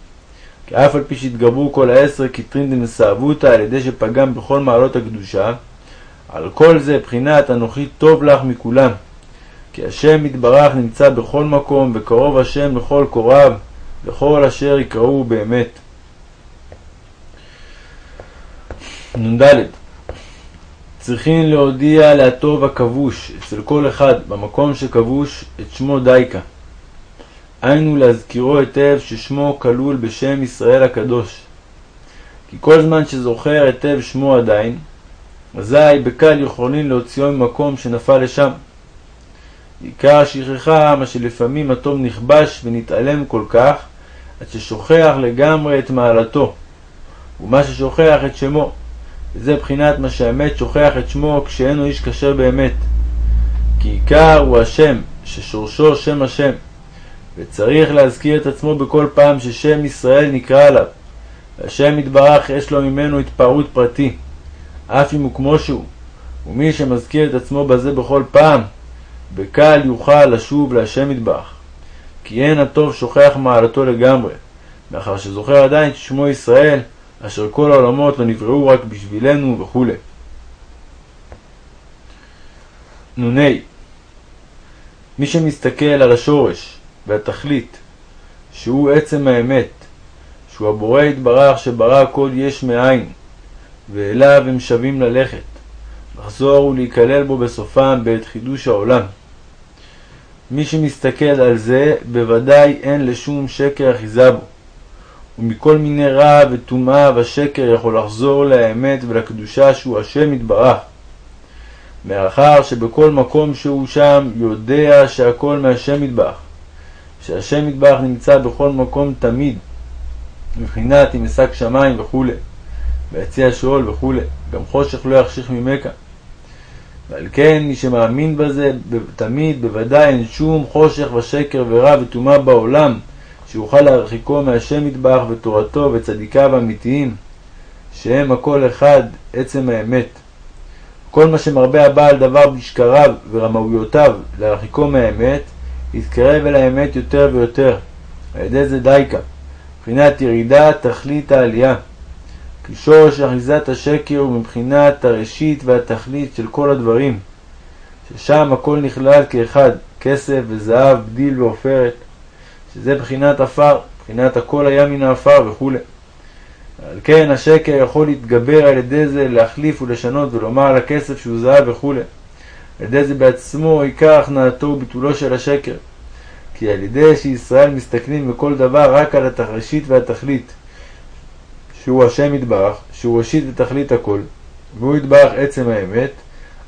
Speaker 1: כי אף על פי שהתגברו כל העשר קטרין דמסאבותא על ידי שפגם בכל מעלות הקדושה, על כל זה בחינת אנוכי טוב לך מכולם. כי השם יתברך נמצא בכל מקום, וקרוב השם לכל קוריו, לכל אשר יקראו באמת. נ"ד צריכים להודיע להטוב הכבוש אצל כל אחד במקום שכבוש את שמו דייקה. היינו להזכירו היטב ששמו כלול בשם ישראל הקדוש. כי כל זמן שזוכר היטב שמו עדיין, אזי בקל יכולין להוציאו ממקום שנפל לשם. עיקר השכחה, מה שלפעמים התום נכבש ונתעלם כל כך, עד ששוכח לגמרי את מעלתו, ומה ששוכח את שמו. וזה בחינת מה שהמת שוכח את שמו כשאינו איש כשר באמת. כי עיקר הוא השם, ששורשו שם השם, וצריך להזכיר את עצמו בכל פעם ששם ישראל נקרא עליו. והשם יתברך יש לו ממנו התפארות פרטי, אף אם הוא כמו שהוא, ומי שמזכיר את עצמו בזה בכל פעם, בקל יוכל לשוב להשם יתברך. כי אין הטוב שוכח מעלתו לגמרי, מאחר שזוכר עדיין ששמו ישראל, אשר כל העולמות לא נבראו רק בשבילנו וכו'. נ"ה מי שמסתכל על השורש והתכלית, שהוא עצם האמת, שהוא הבורא יתברך שברא הכל יש מאין, ואליו הם שבים ללכת, לחזור ולהיכלל בו בסופם בעת חידוש העולם. מי שמסתכל על זה, בוודאי אין לשום שקר אחיזה בו. ומכל מיני רע וטומאה ושקר יכול לחזור לאמת ולקדושה שהוא השם יתברך. מאחר שבכל מקום שהוא שם יודע שהכל מהשם יתברך, שהשם יתברך נמצא בכל מקום תמיד, מבחינת אם אשק שמיים וכו', ויציע שאול וכו', גם חושך לא יחשיך ממכה. ועל כן מי שמאמין בזה תמיד בוודאי אין שום חושך ושקר ורע וטומאה בעולם שיוכל להרחיקו מהשם יתברך ותורתו וצדיקיו האמיתיים שהם הכל אחד עצם האמת. כל מה שמרבה הבעל דבר בשקריו ורמאויותיו להרחיקו מהאמת יתקרב אל האמת יותר ויותר. על ידי זה דייקה. מבחינת ירידה תכלית העלייה שורש אחיזת השקר הוא מבחינת הראשית והתכלית של כל הדברים, ששם הכל נכלל כאחד, כסף וזהב, בדיל ועופרת, שזה בחינת עפר, בחינת הכל היה מן העפר וכו'. על כן השקר יכול להתגבר על ידי זה להחליף ולשנות ולומר על הכסף שהוא זהב וכו'. על ידי זה בעצמו עיקר הכנעתו וביטולו של השקר. כי על ידי שישראל מסתכלים בכל דבר רק על הראשית והתכלית, שהוא השם יתברך, שהוא ראשית ותכלית הכל, והוא יתברך עצם האמת,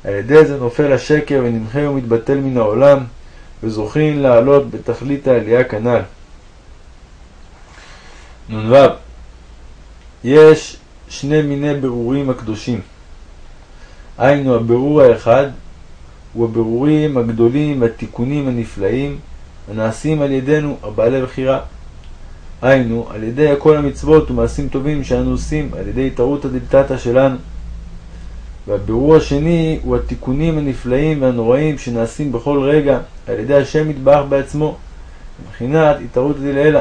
Speaker 1: על ידי זה נופל השקר ונמחה ומתבטל מן העולם, וזוכין לעלות בתכלית העלייה כנ"ל. נ"ו יש שני מיני ברורים הקדושים. היינו הברור האחד הוא הבירורים הגדולים והתיקונים הנפלאים הנעשים על ידינו, הבעלי בחירה. היינו, על ידי כל המצוות ומעשים טובים שאנו עושים, על ידי התערותא דלתתא שלנו. והבירור השני הוא התיקונים הנפלאים והנוראים שנעשים בכל רגע על ידי השם יתברך בעצמו, מבחינת התערותא דלעילא.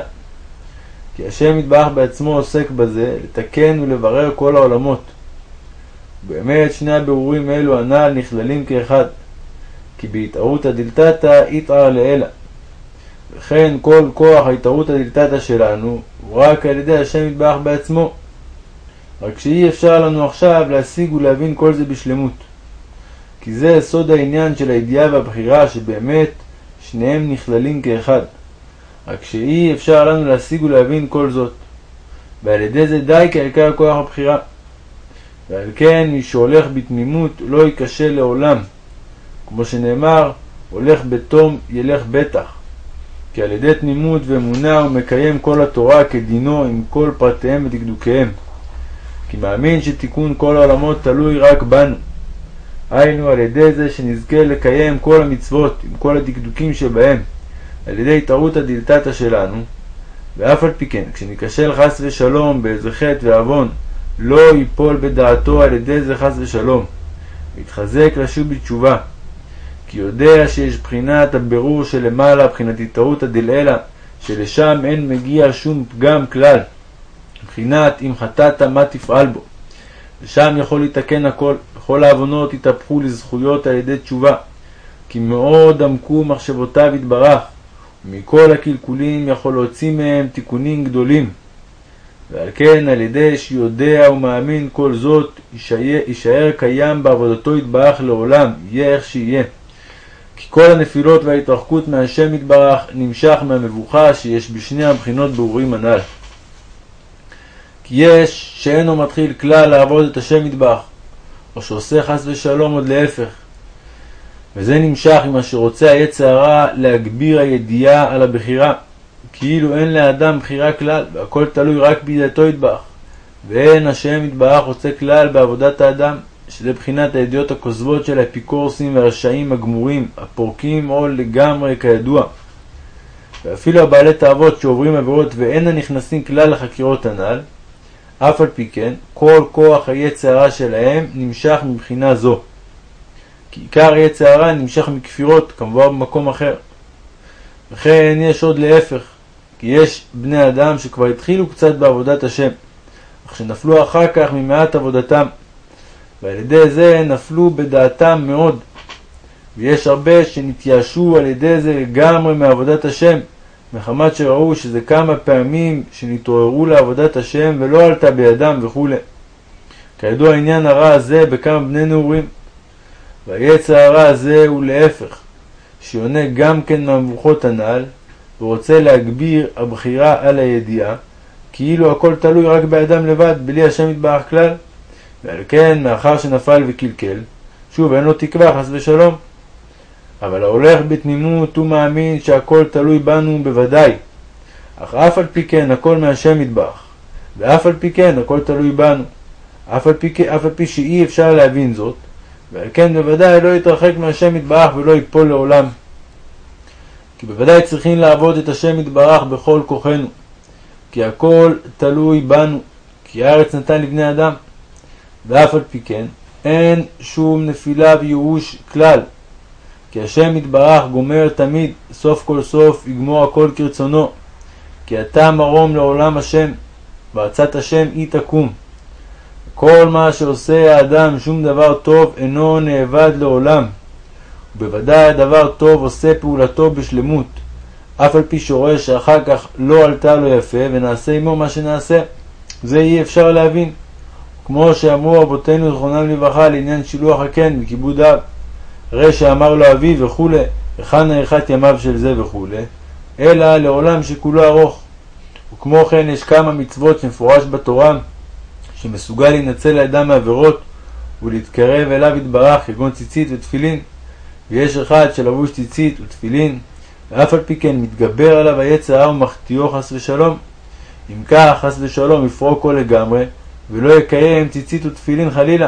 Speaker 1: כי השם יתברך בעצמו עוסק בזה לתקן ולברר כל העולמות. באמת שני הבירורים האלו הנ"ל נכללים כאחד, כי בהתערותא דלתתא יתער לעילא. וכן כל כוח ההתערותא דלתתא שלנו הוא רק על ידי השם יתברך בעצמו. רק שאי אפשר לנו עכשיו להשיג ולהבין כל זה בשלמות. כי זה סוד העניין של הידיעה והבחירה שבאמת שניהם נכללים כאחד. רק שאי אפשר לנו להשיג ולהבין כל זאת. ועל ידי זה די כעיקר כוח הבחירה. ועל כן מי שהולך בתמימות לא ייכשל לעולם. כמו שנאמר, הולך בתום ילך בטח. כי על ידי תמימות ואמונה הוא מקיים כל התורה כדינו עם כל פרטיהם ודקדוקיהם. כי מאמין שתיקון כל העולמות תלוי רק בנו. היינו על ידי זה שנזכה לקיים כל המצוות עם כל הדקדוקים שבהם, על ידי התערותא דלתתא שלנו, ואף על פי כן, כשניכשל חס ושלום באיזה חטא ועוון, לא ייפול בדעתו על ידי זה חס ושלום, ויתחזק לשוב בתשובה. כי יודע שיש בחינת הבירור שלמעלה, בחינת התערותא דלעילא, שלשם אין מגיע שום פגם כלל. מבחינת אם חטאת מה תפעל בו. ושם יכול לתקן הכל, וכל העוונות יתהפכו לזכויות על ידי תשובה. כי מאוד עמקו מחשבותיו יתברך, ומכל הקלקולים יכול להוציא מהם תיקונים גדולים. ועל כן על ידי שיודע ומאמין כל זאת, יישאר קיים בעבודתו יתברך לעולם, יהיה איך שיהיה. כי כל הנפילות וההתרחקות מהשם יתברך נמשך מהמבוכה שיש בשני הבחינות ברורים הנ"ל. כי יש שאינו מתחיל כלל לעבוד את השם יתברך, או שעושה חס ושלום עוד להפך. וזה נמשך עם אשר רוצה היצר הרע להגביר הידיעה על הבחירה, כאילו אין לאדם בחירה כלל, והכל תלוי רק בידתו יתברך. ואין השם יתברך רוצה כלל בעבודת האדם, שזה בחינת הידיעות הכוזבות של האפיקורסים והרשעים הגמורים, הפורקים עול לגמרי כידוע. ואפילו הבעלי תאוות שעוברים עבירות ואין הנכנסים כלל לחקירות הנ"ל, אף על פי כן, כל כוח היצר הרע שלהם נמשך מבחינה זו. כי עיקר היצר הרע נמשך מכפירות, כמובן במקום אחר. וכן יש עוד להפך, כי יש בני אדם שכבר התחילו קצת בעבודת השם, אך שנפלו אחר כך ממעט עבודתם, ועל ידי זה נפלו בדעתם מאוד. ויש הרבה שנתייאשו על ידי זה לגמרי מעבודת השם, מחמת שראו שזה כמה פעמים שנתעוררו לעבודת השם ולא עלתה בידם וכו'. כידוע העניין הרע הזה בכמה בני נעורים. והיצר הרע הזה הוא להפך, שיונה גם כן מהמבוכות הנ"ל, ורוצה להגביר הבחירה על הידיעה, כאילו הכל תלוי רק באדם לבד, בלי השם יתברך כלל. ועל כן, מאחר שנפל וקלקל, שוב אין לו תקווה, חס ושלום. אבל ההולך בתמימות הוא מאמין שהכל תלוי בנו בוודאי. אך אף על פי כן הכל מהשם יתברך, ואף על פי כן הכל תלוי בנו. אף על פי, אף על פי שאי אפשר להבין זאת, ועל כן בוודאי לא יתרחק מהשם יתברך ולא ייפול לעולם. כי בוודאי צריכים לעבוד את השם יתברך בכל כוחנו, כי הכל תלוי בנו, כי הארץ נתן לבני אדם. ואף על פי כן, אין שום נפילה וייאוש כלל, כי השם יתברך גומר תמיד, סוף כל סוף יגמור הכל כרצונו. כי אתה מרום לעולם השם, ועצת השם היא תקום. כל מה שעושה האדם, שום דבר טוב אינו נאבד לעולם. ובוודאי הדבר טוב עושה פעולתו בשלמות, אף על פי שרואה שאחר כך לא עלתה לו יפה, ונעשה עמו מה שנעשה. זה אי אפשר להבין. כמו שאמרו רבותינו זכרונם לברכה לעניין שילוח הקן וכיבוד אב. הרי שאמר לו אביו וכולי, היכן עריכת ימיו של זה וכולי, אלא לעולם שכולו ארוך. וכמו כן יש כמה מצוות שמפורש בתורה, שמסוגל להינצל האדם מעבירות ולהתקרב אליו יתברך, כגון ציצית ותפילין. ויש אחד שלבוש ציצית ותפילין, ואף על פי כן מתגבר עליו היצר ומחטיאו חס ושלום. אם כך, חס ושלום, יפרוקו לגמרי, ולא יקיים ציצית ותפילין חלילה.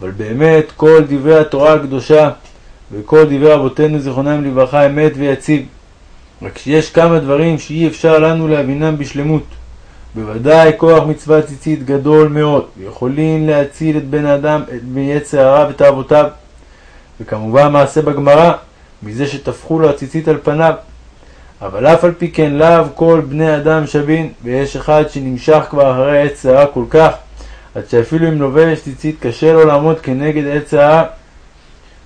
Speaker 1: אבל באמת כל דברי התורה הקדושה וכל דברי אבותינו זיכרונם לברכה אמת ויציב. רק שיש כמה דברים שאי אפשר לנו להבינם בשלמות. בוודאי כוח מצוות ציצית גדול מאוד, ויכולים להציל את בן אדם מיצר הרע ותאוותיו. וכמובן מעשה בגמרא, מזה שטפחו לו הציצית על פניו. אבל אף על פי כן לאו כל בני אדם שווים, ויש אחד שנמשך כבר אחרי עץ הרע כל כך, עד שאפילו אם לובש ציצית קשה לו לעמוד כנגד עץ הרע.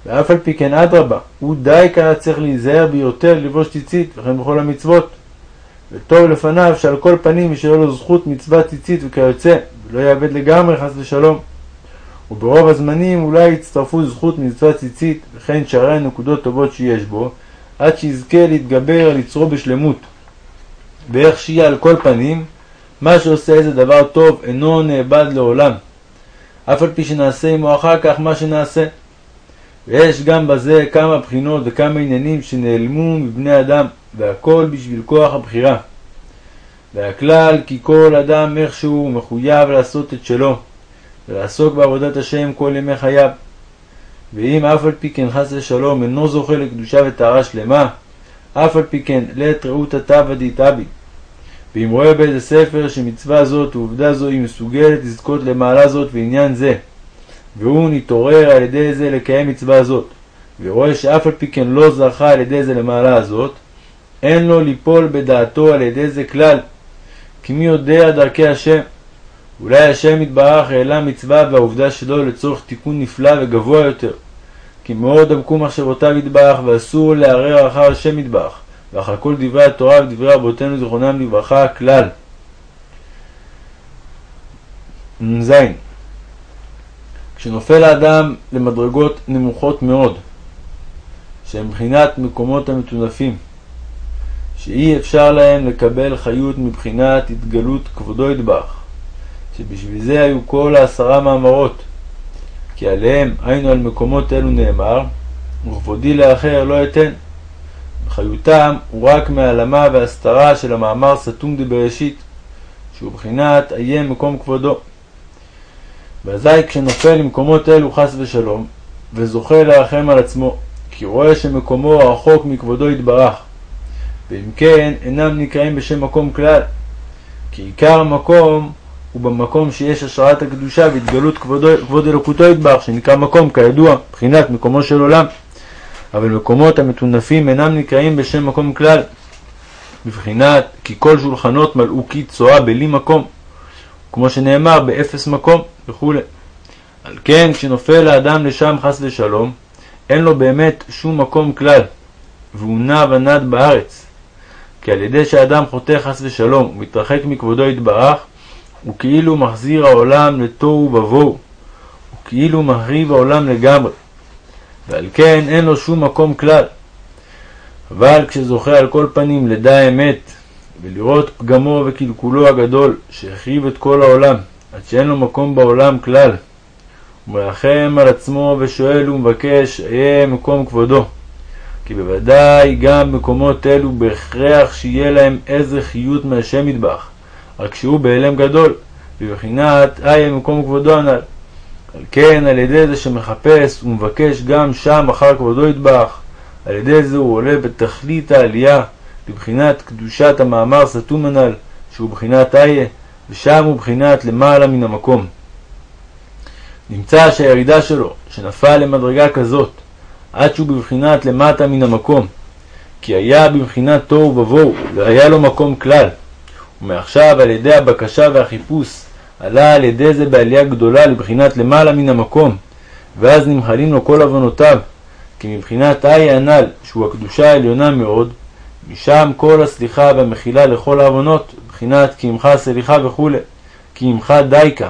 Speaker 1: ואף על פי כן אדרבה, הוא די כעת צריך להיזהר ביותר ללבוש ציצית, וכן בכל המצוות. וטוב לפניו שעל כל פנים יישאר לו זכות מצוות ציצית וכיוצא, ולא יאבד לגמרי חס ושלום. וברוב הזמנים אולי יצטרפו זכות מצוות ציצית, וכן שערי הנקודות טובות שיש בו, עד שיזכה להתגבר על יצרו בשלמות. ואיך שיהיה על כל פנים, מה שעושה איזה דבר טוב אינו נאבד לעולם, אף על פי שנעשה עמו אחר כך מה שנעשה. ויש גם בזה כמה בחינות וכמה עניינים שנעלמו מבני אדם, והכל בשביל כוח הבחירה. והכלל כי כל אדם איכשהו מחויב לעשות את שלו, ולעסוק בעבודת השם כל ימי חייו. ואם אף על פי כן חס ושלום אינו זוכה לקדושה וטהרה שלמה, אף על פי כן לית רעותא תבא דאיתבי. ואם רואה באיזה ספר שמצווה זאת ועובדה זו היא מסוגלת לזכות למעלה זאת ועניין זה, והוא נתעורר על ידי זה לקיים מצווה זאת, ורואה שאף על פי כן לא זכה על ידי זה למעלה הזאת, אין לו ליפול בדעתו על ידי זה כלל, כי מי יודע דרכי השם. אולי השם יתברך העלה מצווה והעובדה שלו לצורך תיקון נפלא וגבוה יותר. כי מאוד עמקו מחשבותיו יתברך, ואסור לערער אחר השם יתברך, ואחר כל דברי התורה ודברי רבותינו זיכרונם לברכה כלל. נ"ז כשנופל האדם למדרגות נמוכות מאוד, שהן מבחינת מקומות המטונפים, שאי אפשר להם לקבל חיות מבחינת התגלות כבודו ידבח, שבשביל זה היו כל העשרה מאמרות, כי עליהם, היינו על מקומות אלו נאמר, וכבודי לאחר לא אתן. וחיותם הוא רק מהעלמה והסתרה של המאמר סתום דבראשית, שהוא בחינת איה מקום כבודו. ואזי כשנופל למקומות אלו חס ושלום, וזוכה לרחם על עצמו, כי רואה שמקומו רחוק מכבודו יתברך, ואם כן אינם נקראים בשם מקום כלל, כי עיקר המקום הוא במקום שיש השראת הקדושה והתגלות כבודו, כבוד אלוקותו יתברך, שנקרא מקום, כידוע, מבחינת מקומו של עולם. אבל מקומות המטונפים אינם נקראים בשם מקום כלל, בבחינת כי כל שולחנות מלאו כי צואה בלי מקום, כמו שנאמר באפס מקום וכו'. על כן, כשנופל האדם לשם חס ושלום, אין לו באמת שום מקום כלל, והוא נע ונד בארץ. כי על ידי שאדם חוטא חס ושלום ומתרחק מכבודו יתברך, הוא כאילו מחזיר העולם לתוהו ובוהו, הוא כאילו מחריב העולם לגמרי, ועל כן אין לו שום מקום כלל. אבל כשזוכה על כל פנים לדע אמת, ולראות פגמו וקלקולו הגדול, שהחריב את כל העולם, עד שאין לו מקום בעולם כלל, הוא מרחם על עצמו ושואל ומבקש, אהיה מקום כבודו. כי בוודאי גם מקומות אלו בהכרח שיהיה להם איזה חיות מהשם ידבח, רק שהוא בהלם גדול, בבחינת איה מקום כבודו הנ"ל. על כן, על ידי זה שמחפש ומבקש גם שם אחר כבודו ידבח, על ידי זה הוא עולה בתכלית העלייה, בבחינת קדושת המאמר סתום הנ"ל, שהוא בחינת איה, ושם הוא בחינת למעלה מן המקום. נמצא שהירידה שלו, שנפל למדרגה כזאת, עד שהוא בבחינת למטה מן המקום, כי היה בבחינת תוהו ובוהו, לא היה לו מקום כלל. ומעכשיו על ידי הבקשה והחיפוש עלה על ידי זה בעלייה גדולה לבחינת למעלה מן המקום, ואז נמחלים לו כל עוונותיו, כי מבחינת אי הנ"ל, שהוא הקדושה העליונה מאוד, משם כל הסליחה והמחילה לכל העוונות, בחינת כי עמך סליחה וכו', כי עמך דייקה,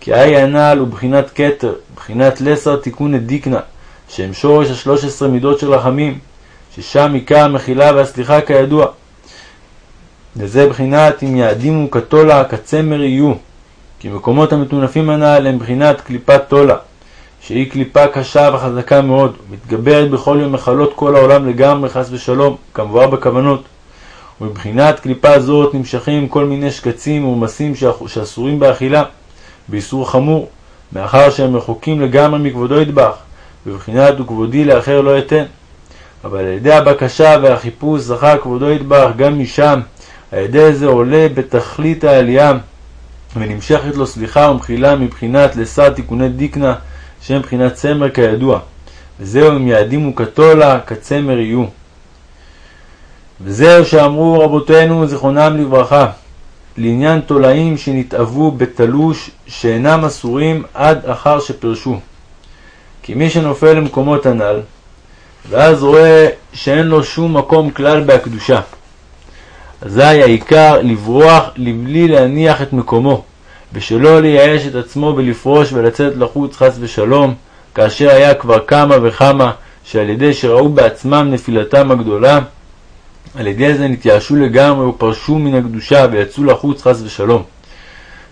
Speaker 1: כי אי הנ"ל הוא בחינת כתר, בחינת לסר תיקון דיקנה, שהם שורש השלוש עשרה מידות של רחמים, ששם עיקר המחילה והסליחה כידוע. וזה בחינת אם יעדימו כתולה כצמר יהיו, כי מקומות המטונפים הנ"ל הם בחינת קליפת תולה, שהיא קליפה קשה וחזקה מאוד, מתגברת בכל יום מחלות כל העולם לגמרי חס ושלום, כמבואר בכוונות. ומבחינת קליפה זאת נמשכים כל מיני שקצים ומומסים שאסורים באכילה, באיסור חמור, מאחר שהם רחוקים לגמרי מכבודו ידבח, בבחינת וכבודי לאחר לא אתן. אבל על ידי הבקשה והחיפוש זכה כבודו ידבח גם משם, על ידי זה עולה בתכלית העלייה, ונמשכת לו סליחה ומחילה מבחינת לשר תיקוני דיקנה, שהם מבחינת צמר כידוע. וזהו אם יעדימו כתולה, כצמר יהיו. וזהו שאמרו רבותינו זיכרונם לברכה, לעניין תולעים שנתאבו בתלוש שאינם אסורים עד אחר שפרשו. כי מי שנופל למקומות הנ"ל, ואז רואה שאין לו שום מקום כלל בהקדושה, אזי העיקר לברוח לבלי להניח את מקומו, ושלא לייאש את עצמו בלפרוש ולצאת לחוץ חס ושלום, כאשר היה כבר כמה וכמה שעל ידי שראו בעצמם נפילתם הגדולה, על ידי זה נתייאשו לגמרי ופרשו מן הקדושה ויצאו לחוץ חס ושלום.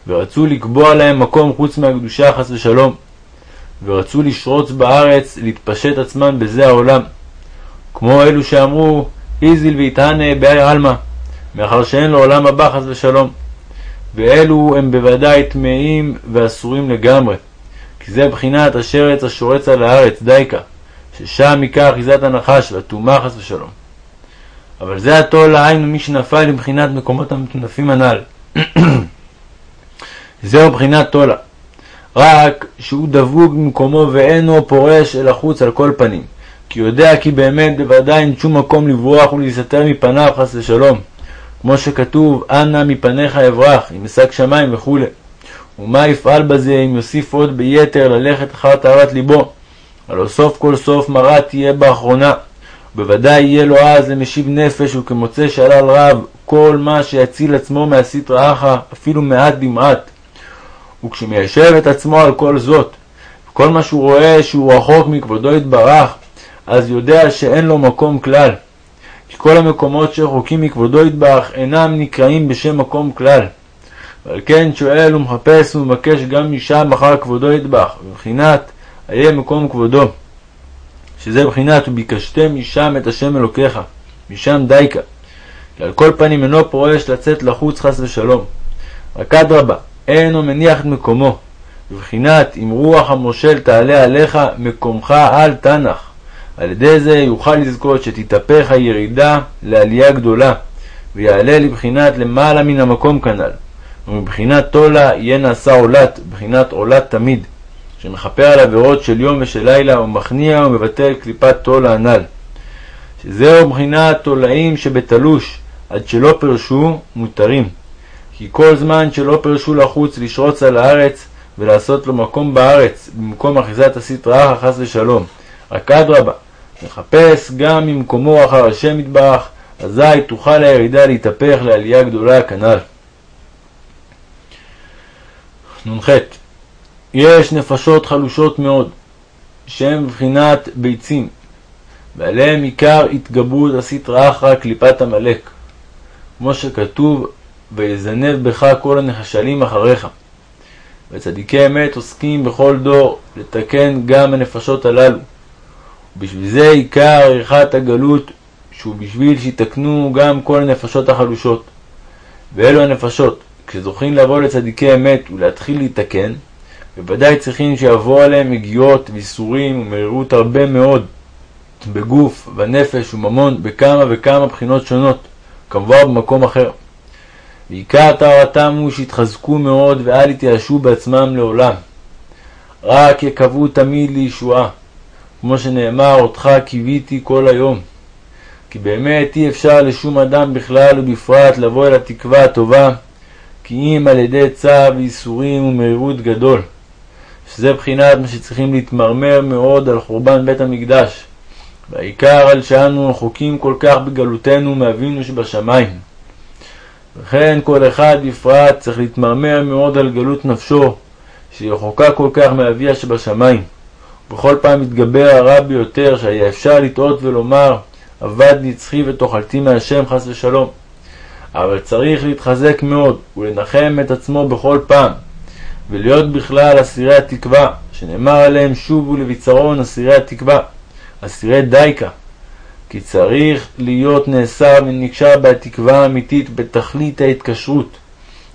Speaker 1: ורצו לקבוע להם מקום חוץ מהקדושה חס ושלום. ורצו לשרוץ בארץ, להתפשט עצמם בזה העולם. כמו אלו שאמרו, איזיל ויתהנה בהאי עלמא, מאחר שאין לו עולם הבא חס ושלום. ואלו הם בוודאי טמאים ואסורים לגמרי, כי זה בחינת השרץ השורץ על הארץ, דייקה, ששם עיקר אחיזת הנחש והטומאה חס ושלום. אבל זה התוהו לעין מי שנפל מבחינת מקומות המטונפים הנ"ל. זהו בחינת תולה. רק שהוא דבוק במקומו ואינו פורש אל החוץ על כל פנים, כי יודע כי באמת בוודאי אין שום מקום לברוח ולהסתתר מפניו חס ושלום, כמו שכתוב אנא מפניך אברח, אם אשג שמיים וכו'. ומה יפעל בזה אם יוסיף עוד ביתר ללכת אחר טהרת ליבו? הלא סוף כל סוף מרה תהיה באחרונה. בוודאי יהיה לו אז למשיב נפש וכמוצא שלל רב כל מה שיציל עצמו מהסטרא אחא, אפילו מעט במעט. וכשמיישב את עצמו על כל זאת, כל מה שהוא רואה שהוא רחוק מכבודו יתברך, אז יודע שאין לו מקום כלל. כי כל המקומות שרחוקים מכבודו יתברך אינם נקראים בשם מקום כלל. ועל כן שואל ומחפש ומבקש גם משם אחר כבודו יתברך, בבחינת איה מקום כבודו. שזה בחינת וביקשתם משם את השם אלוקיך, משם דייקה. כי על כל פנים אינו פורש לצאת לחוץ חס ושלום. רק אדרבה, אינו מניח את מקומו. בבחינת אם רוח המושל תעלה עליך, מקומך אל תנח. על ידי זה יוכל לזכות שתתהפך הירידה לעלייה גדולה, ויעלה לבחינת למעלה מן המקום כנ"ל. ומבחינת תולה יהיה נעשה עולת, בחינת עולת תמיד, שמכפר על עבירות של יום ושל לילה, ומכניע ומבטל קליפת תולה הנ"ל. שזהו בחינת תולעים שבתלוש, עד שלא פרשו, מותרים. כי כל זמן שלא פרשו לחוץ לשרוץ על הארץ, ולעשות לו מקום בארץ, במקום אחיזת הסטרא חס ושלום. רק אדרבה, מחפש גם ממקומו אחר השם יתברך, אזי תוכל הירידה להתהפך לעלייה גדולה כנ"ל. נ"ח יש נפשות חלושות מאוד, שהן בבחינת ביצים, ועליהם עיקר התגברות הסטרא אחרא קליפת עמלק, כמו שכתוב ויזנב בך כל הנחשלים אחריך. וצדיקי אמת עוסקים בכל דור לתקן גם הנפשות הללו. ובשביל זה עיקר עריכת הגלות, שהוא בשביל שיתקנו גם כל הנפשות החלושות. ואלו הנפשות, כשזוכים לבוא לצדיקי אמת ולהתחיל להתקן, בוודאי צריכים שיבוא עליהם מגיעות ואיסורים ומרירות הרבה מאוד, בגוף, בנפש וממון, בכמה וכמה בחינות שונות, כמובן במקום אחר. ועיקר טהרתם הוא שיתחזקו מאוד ואל יתייאשו בעצמם לעולם. רק יקוו תמיד לישועה, כמו שנאמר, אותך קיוויתי כל היום. כי באמת אי אפשר לשום אדם בכלל ובפרט לבוא אל התקווה הטובה, כי אם על ידי צער וייסורים ומרירות גדול. שזה בחינת מה שצריכים להתמרמר מאוד על חורבן בית המקדש, והעיקר על שאנו רחוקים כל כך בגלותנו מאבינו שבשמיים. וכן כל אחד בפרט צריך להתמרמר מאוד על גלות נפשו, שהיא רחוקה כל כך מאביה שבשמיים. בכל פעם מתגבר הרע ביותר, שהיה אפשר לטעות ולומר, אבד נצחי ותאכלתי מהשם חס ושלום. אבל צריך להתחזק מאוד ולנחם את עצמו בכל פעם, ולהיות בכלל אסירי התקווה, שנאמר עליהם שובו לביצרון אסירי התקווה, אסירי דייקה. כי צריך להיות נאסר ונקשר בתקווה האמיתית בתכלית ההתקשרות,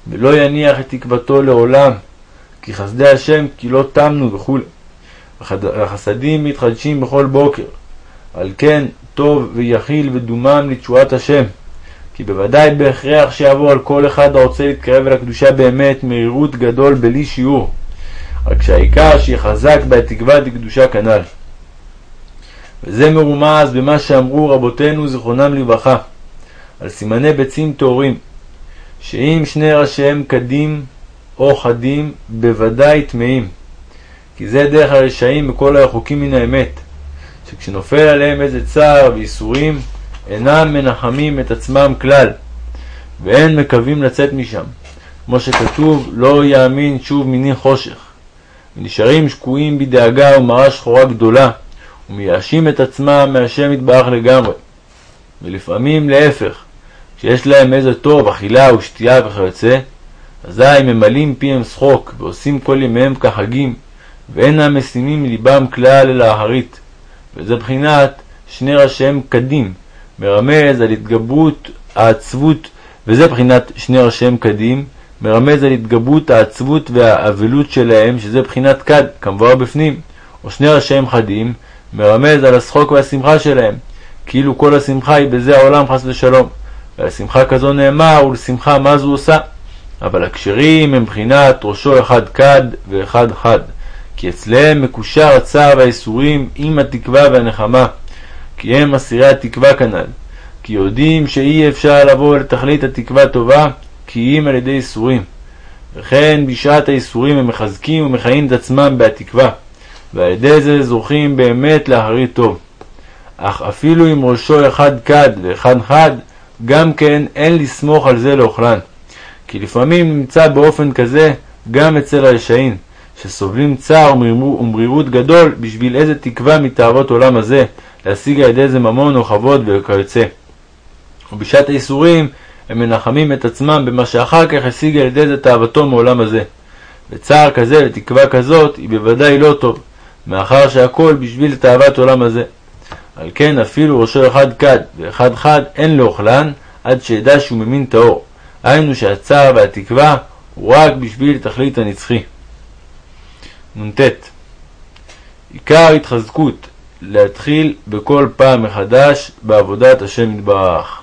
Speaker 1: ולא יניח את תקוותו לעולם, כי חסדי השם כי לא תמנו וכו'. החסדים מתחדשים בכל בוקר, על כן טוב ויכיל ודומם לתשועת השם, כי בוודאי בהכרח שיעבור על כל אחד הרוצה להתקרב אל הקדושה באמת מהירות גדול בלי שיעור, רק שהעיקר שיחזק בתקווה דקדושה כנ"ל. וזה מרומז במה שאמרו רבותינו זיכרונם לברכה, על סימני ביצים טהורים, שאם שני ראשיהם קדים או חדים, בוודאי טמאים. כי זה דרך הרשעים בכל הרחוקים מן האמת, שכשנופל עליהם איזה צער וייסורים, אינם מנחמים את עצמם כלל, ואין מקווים לצאת משם, כמו שכתוב, לא יאמין שוב מיני חושך, ונשארים שקועים בדאגה ומרה שחורה גדולה, ומייאשים את עצמם מהשם יתברך לגמרי. ולפעמים להפך, כשיש להם איזה טוב, אכילה ושתייה וכיוצא, אזי ממלאים פיהם שחוק, ועושים כל ימיהם כחגים, ואינם משימים ליבם כלל אל האחרית. וזה בחינת שני ראשיהם קדים, מרמז על התגברות העצבות, וזה בחינת שני ראשיהם קדים, מרמז על התגברות העצבות והאבלות שלהם, שזה בחינת כד, כמבואר בפנים, או שני ראשיהם חדים, מרמז על השחוק והשמחה שלהם, כאילו כל השמחה היא בזה העולם חס ושלום. ועל שמחה כזו נאמר, ולשמחה מה זו עושה? אבל הכשרים הם בחינת ראשו אחד כד ואחד חד, כי אצלם מקושר הצער והייסורים עם התקווה והנחמה, כי הם אסירי התקווה כנ"ל, כי יודעים שאי אפשר לבוא לתכלית התקווה טובה, כי אם על ידי ייסורים. וכן בשעת הייסורים הם מחזקים ומכהנים את עצמם בהתקווה, ועל ידי זה זוכים באמת לאחרית טוב. אך אפילו אם ראשו אחד כד ואחד חד, גם כן אין לסמוך על זה לאוכלן. כי לפעמים נמצא באופן כזה גם אצל הרשעים, שסובלים צער ומרירות גדול בשביל איזה תקווה מתאוות עולם הזה, להשיג על ידי איזה ממון או כבוד וכיוצא. ובשעת הייסורים הם מנחמים את עצמם במה שאחר כך השיג על ידי זה תאוותו מעולם הזה. וצער כזה לתקווה כזאת היא בוודאי לא טוב, מאחר שהכל בשביל תאוות עולם הזה. על כן אפילו ראשו אחד כד ואחד חד אין לאוכלן, עד שידע שהוא ממין טהור. היינו שהצער והתקווה הוא רק בשביל תכלית הנצחי. נ"ט עיקר התחזקות להתחיל בכל פעם מחדש בעבודת השם יתברך.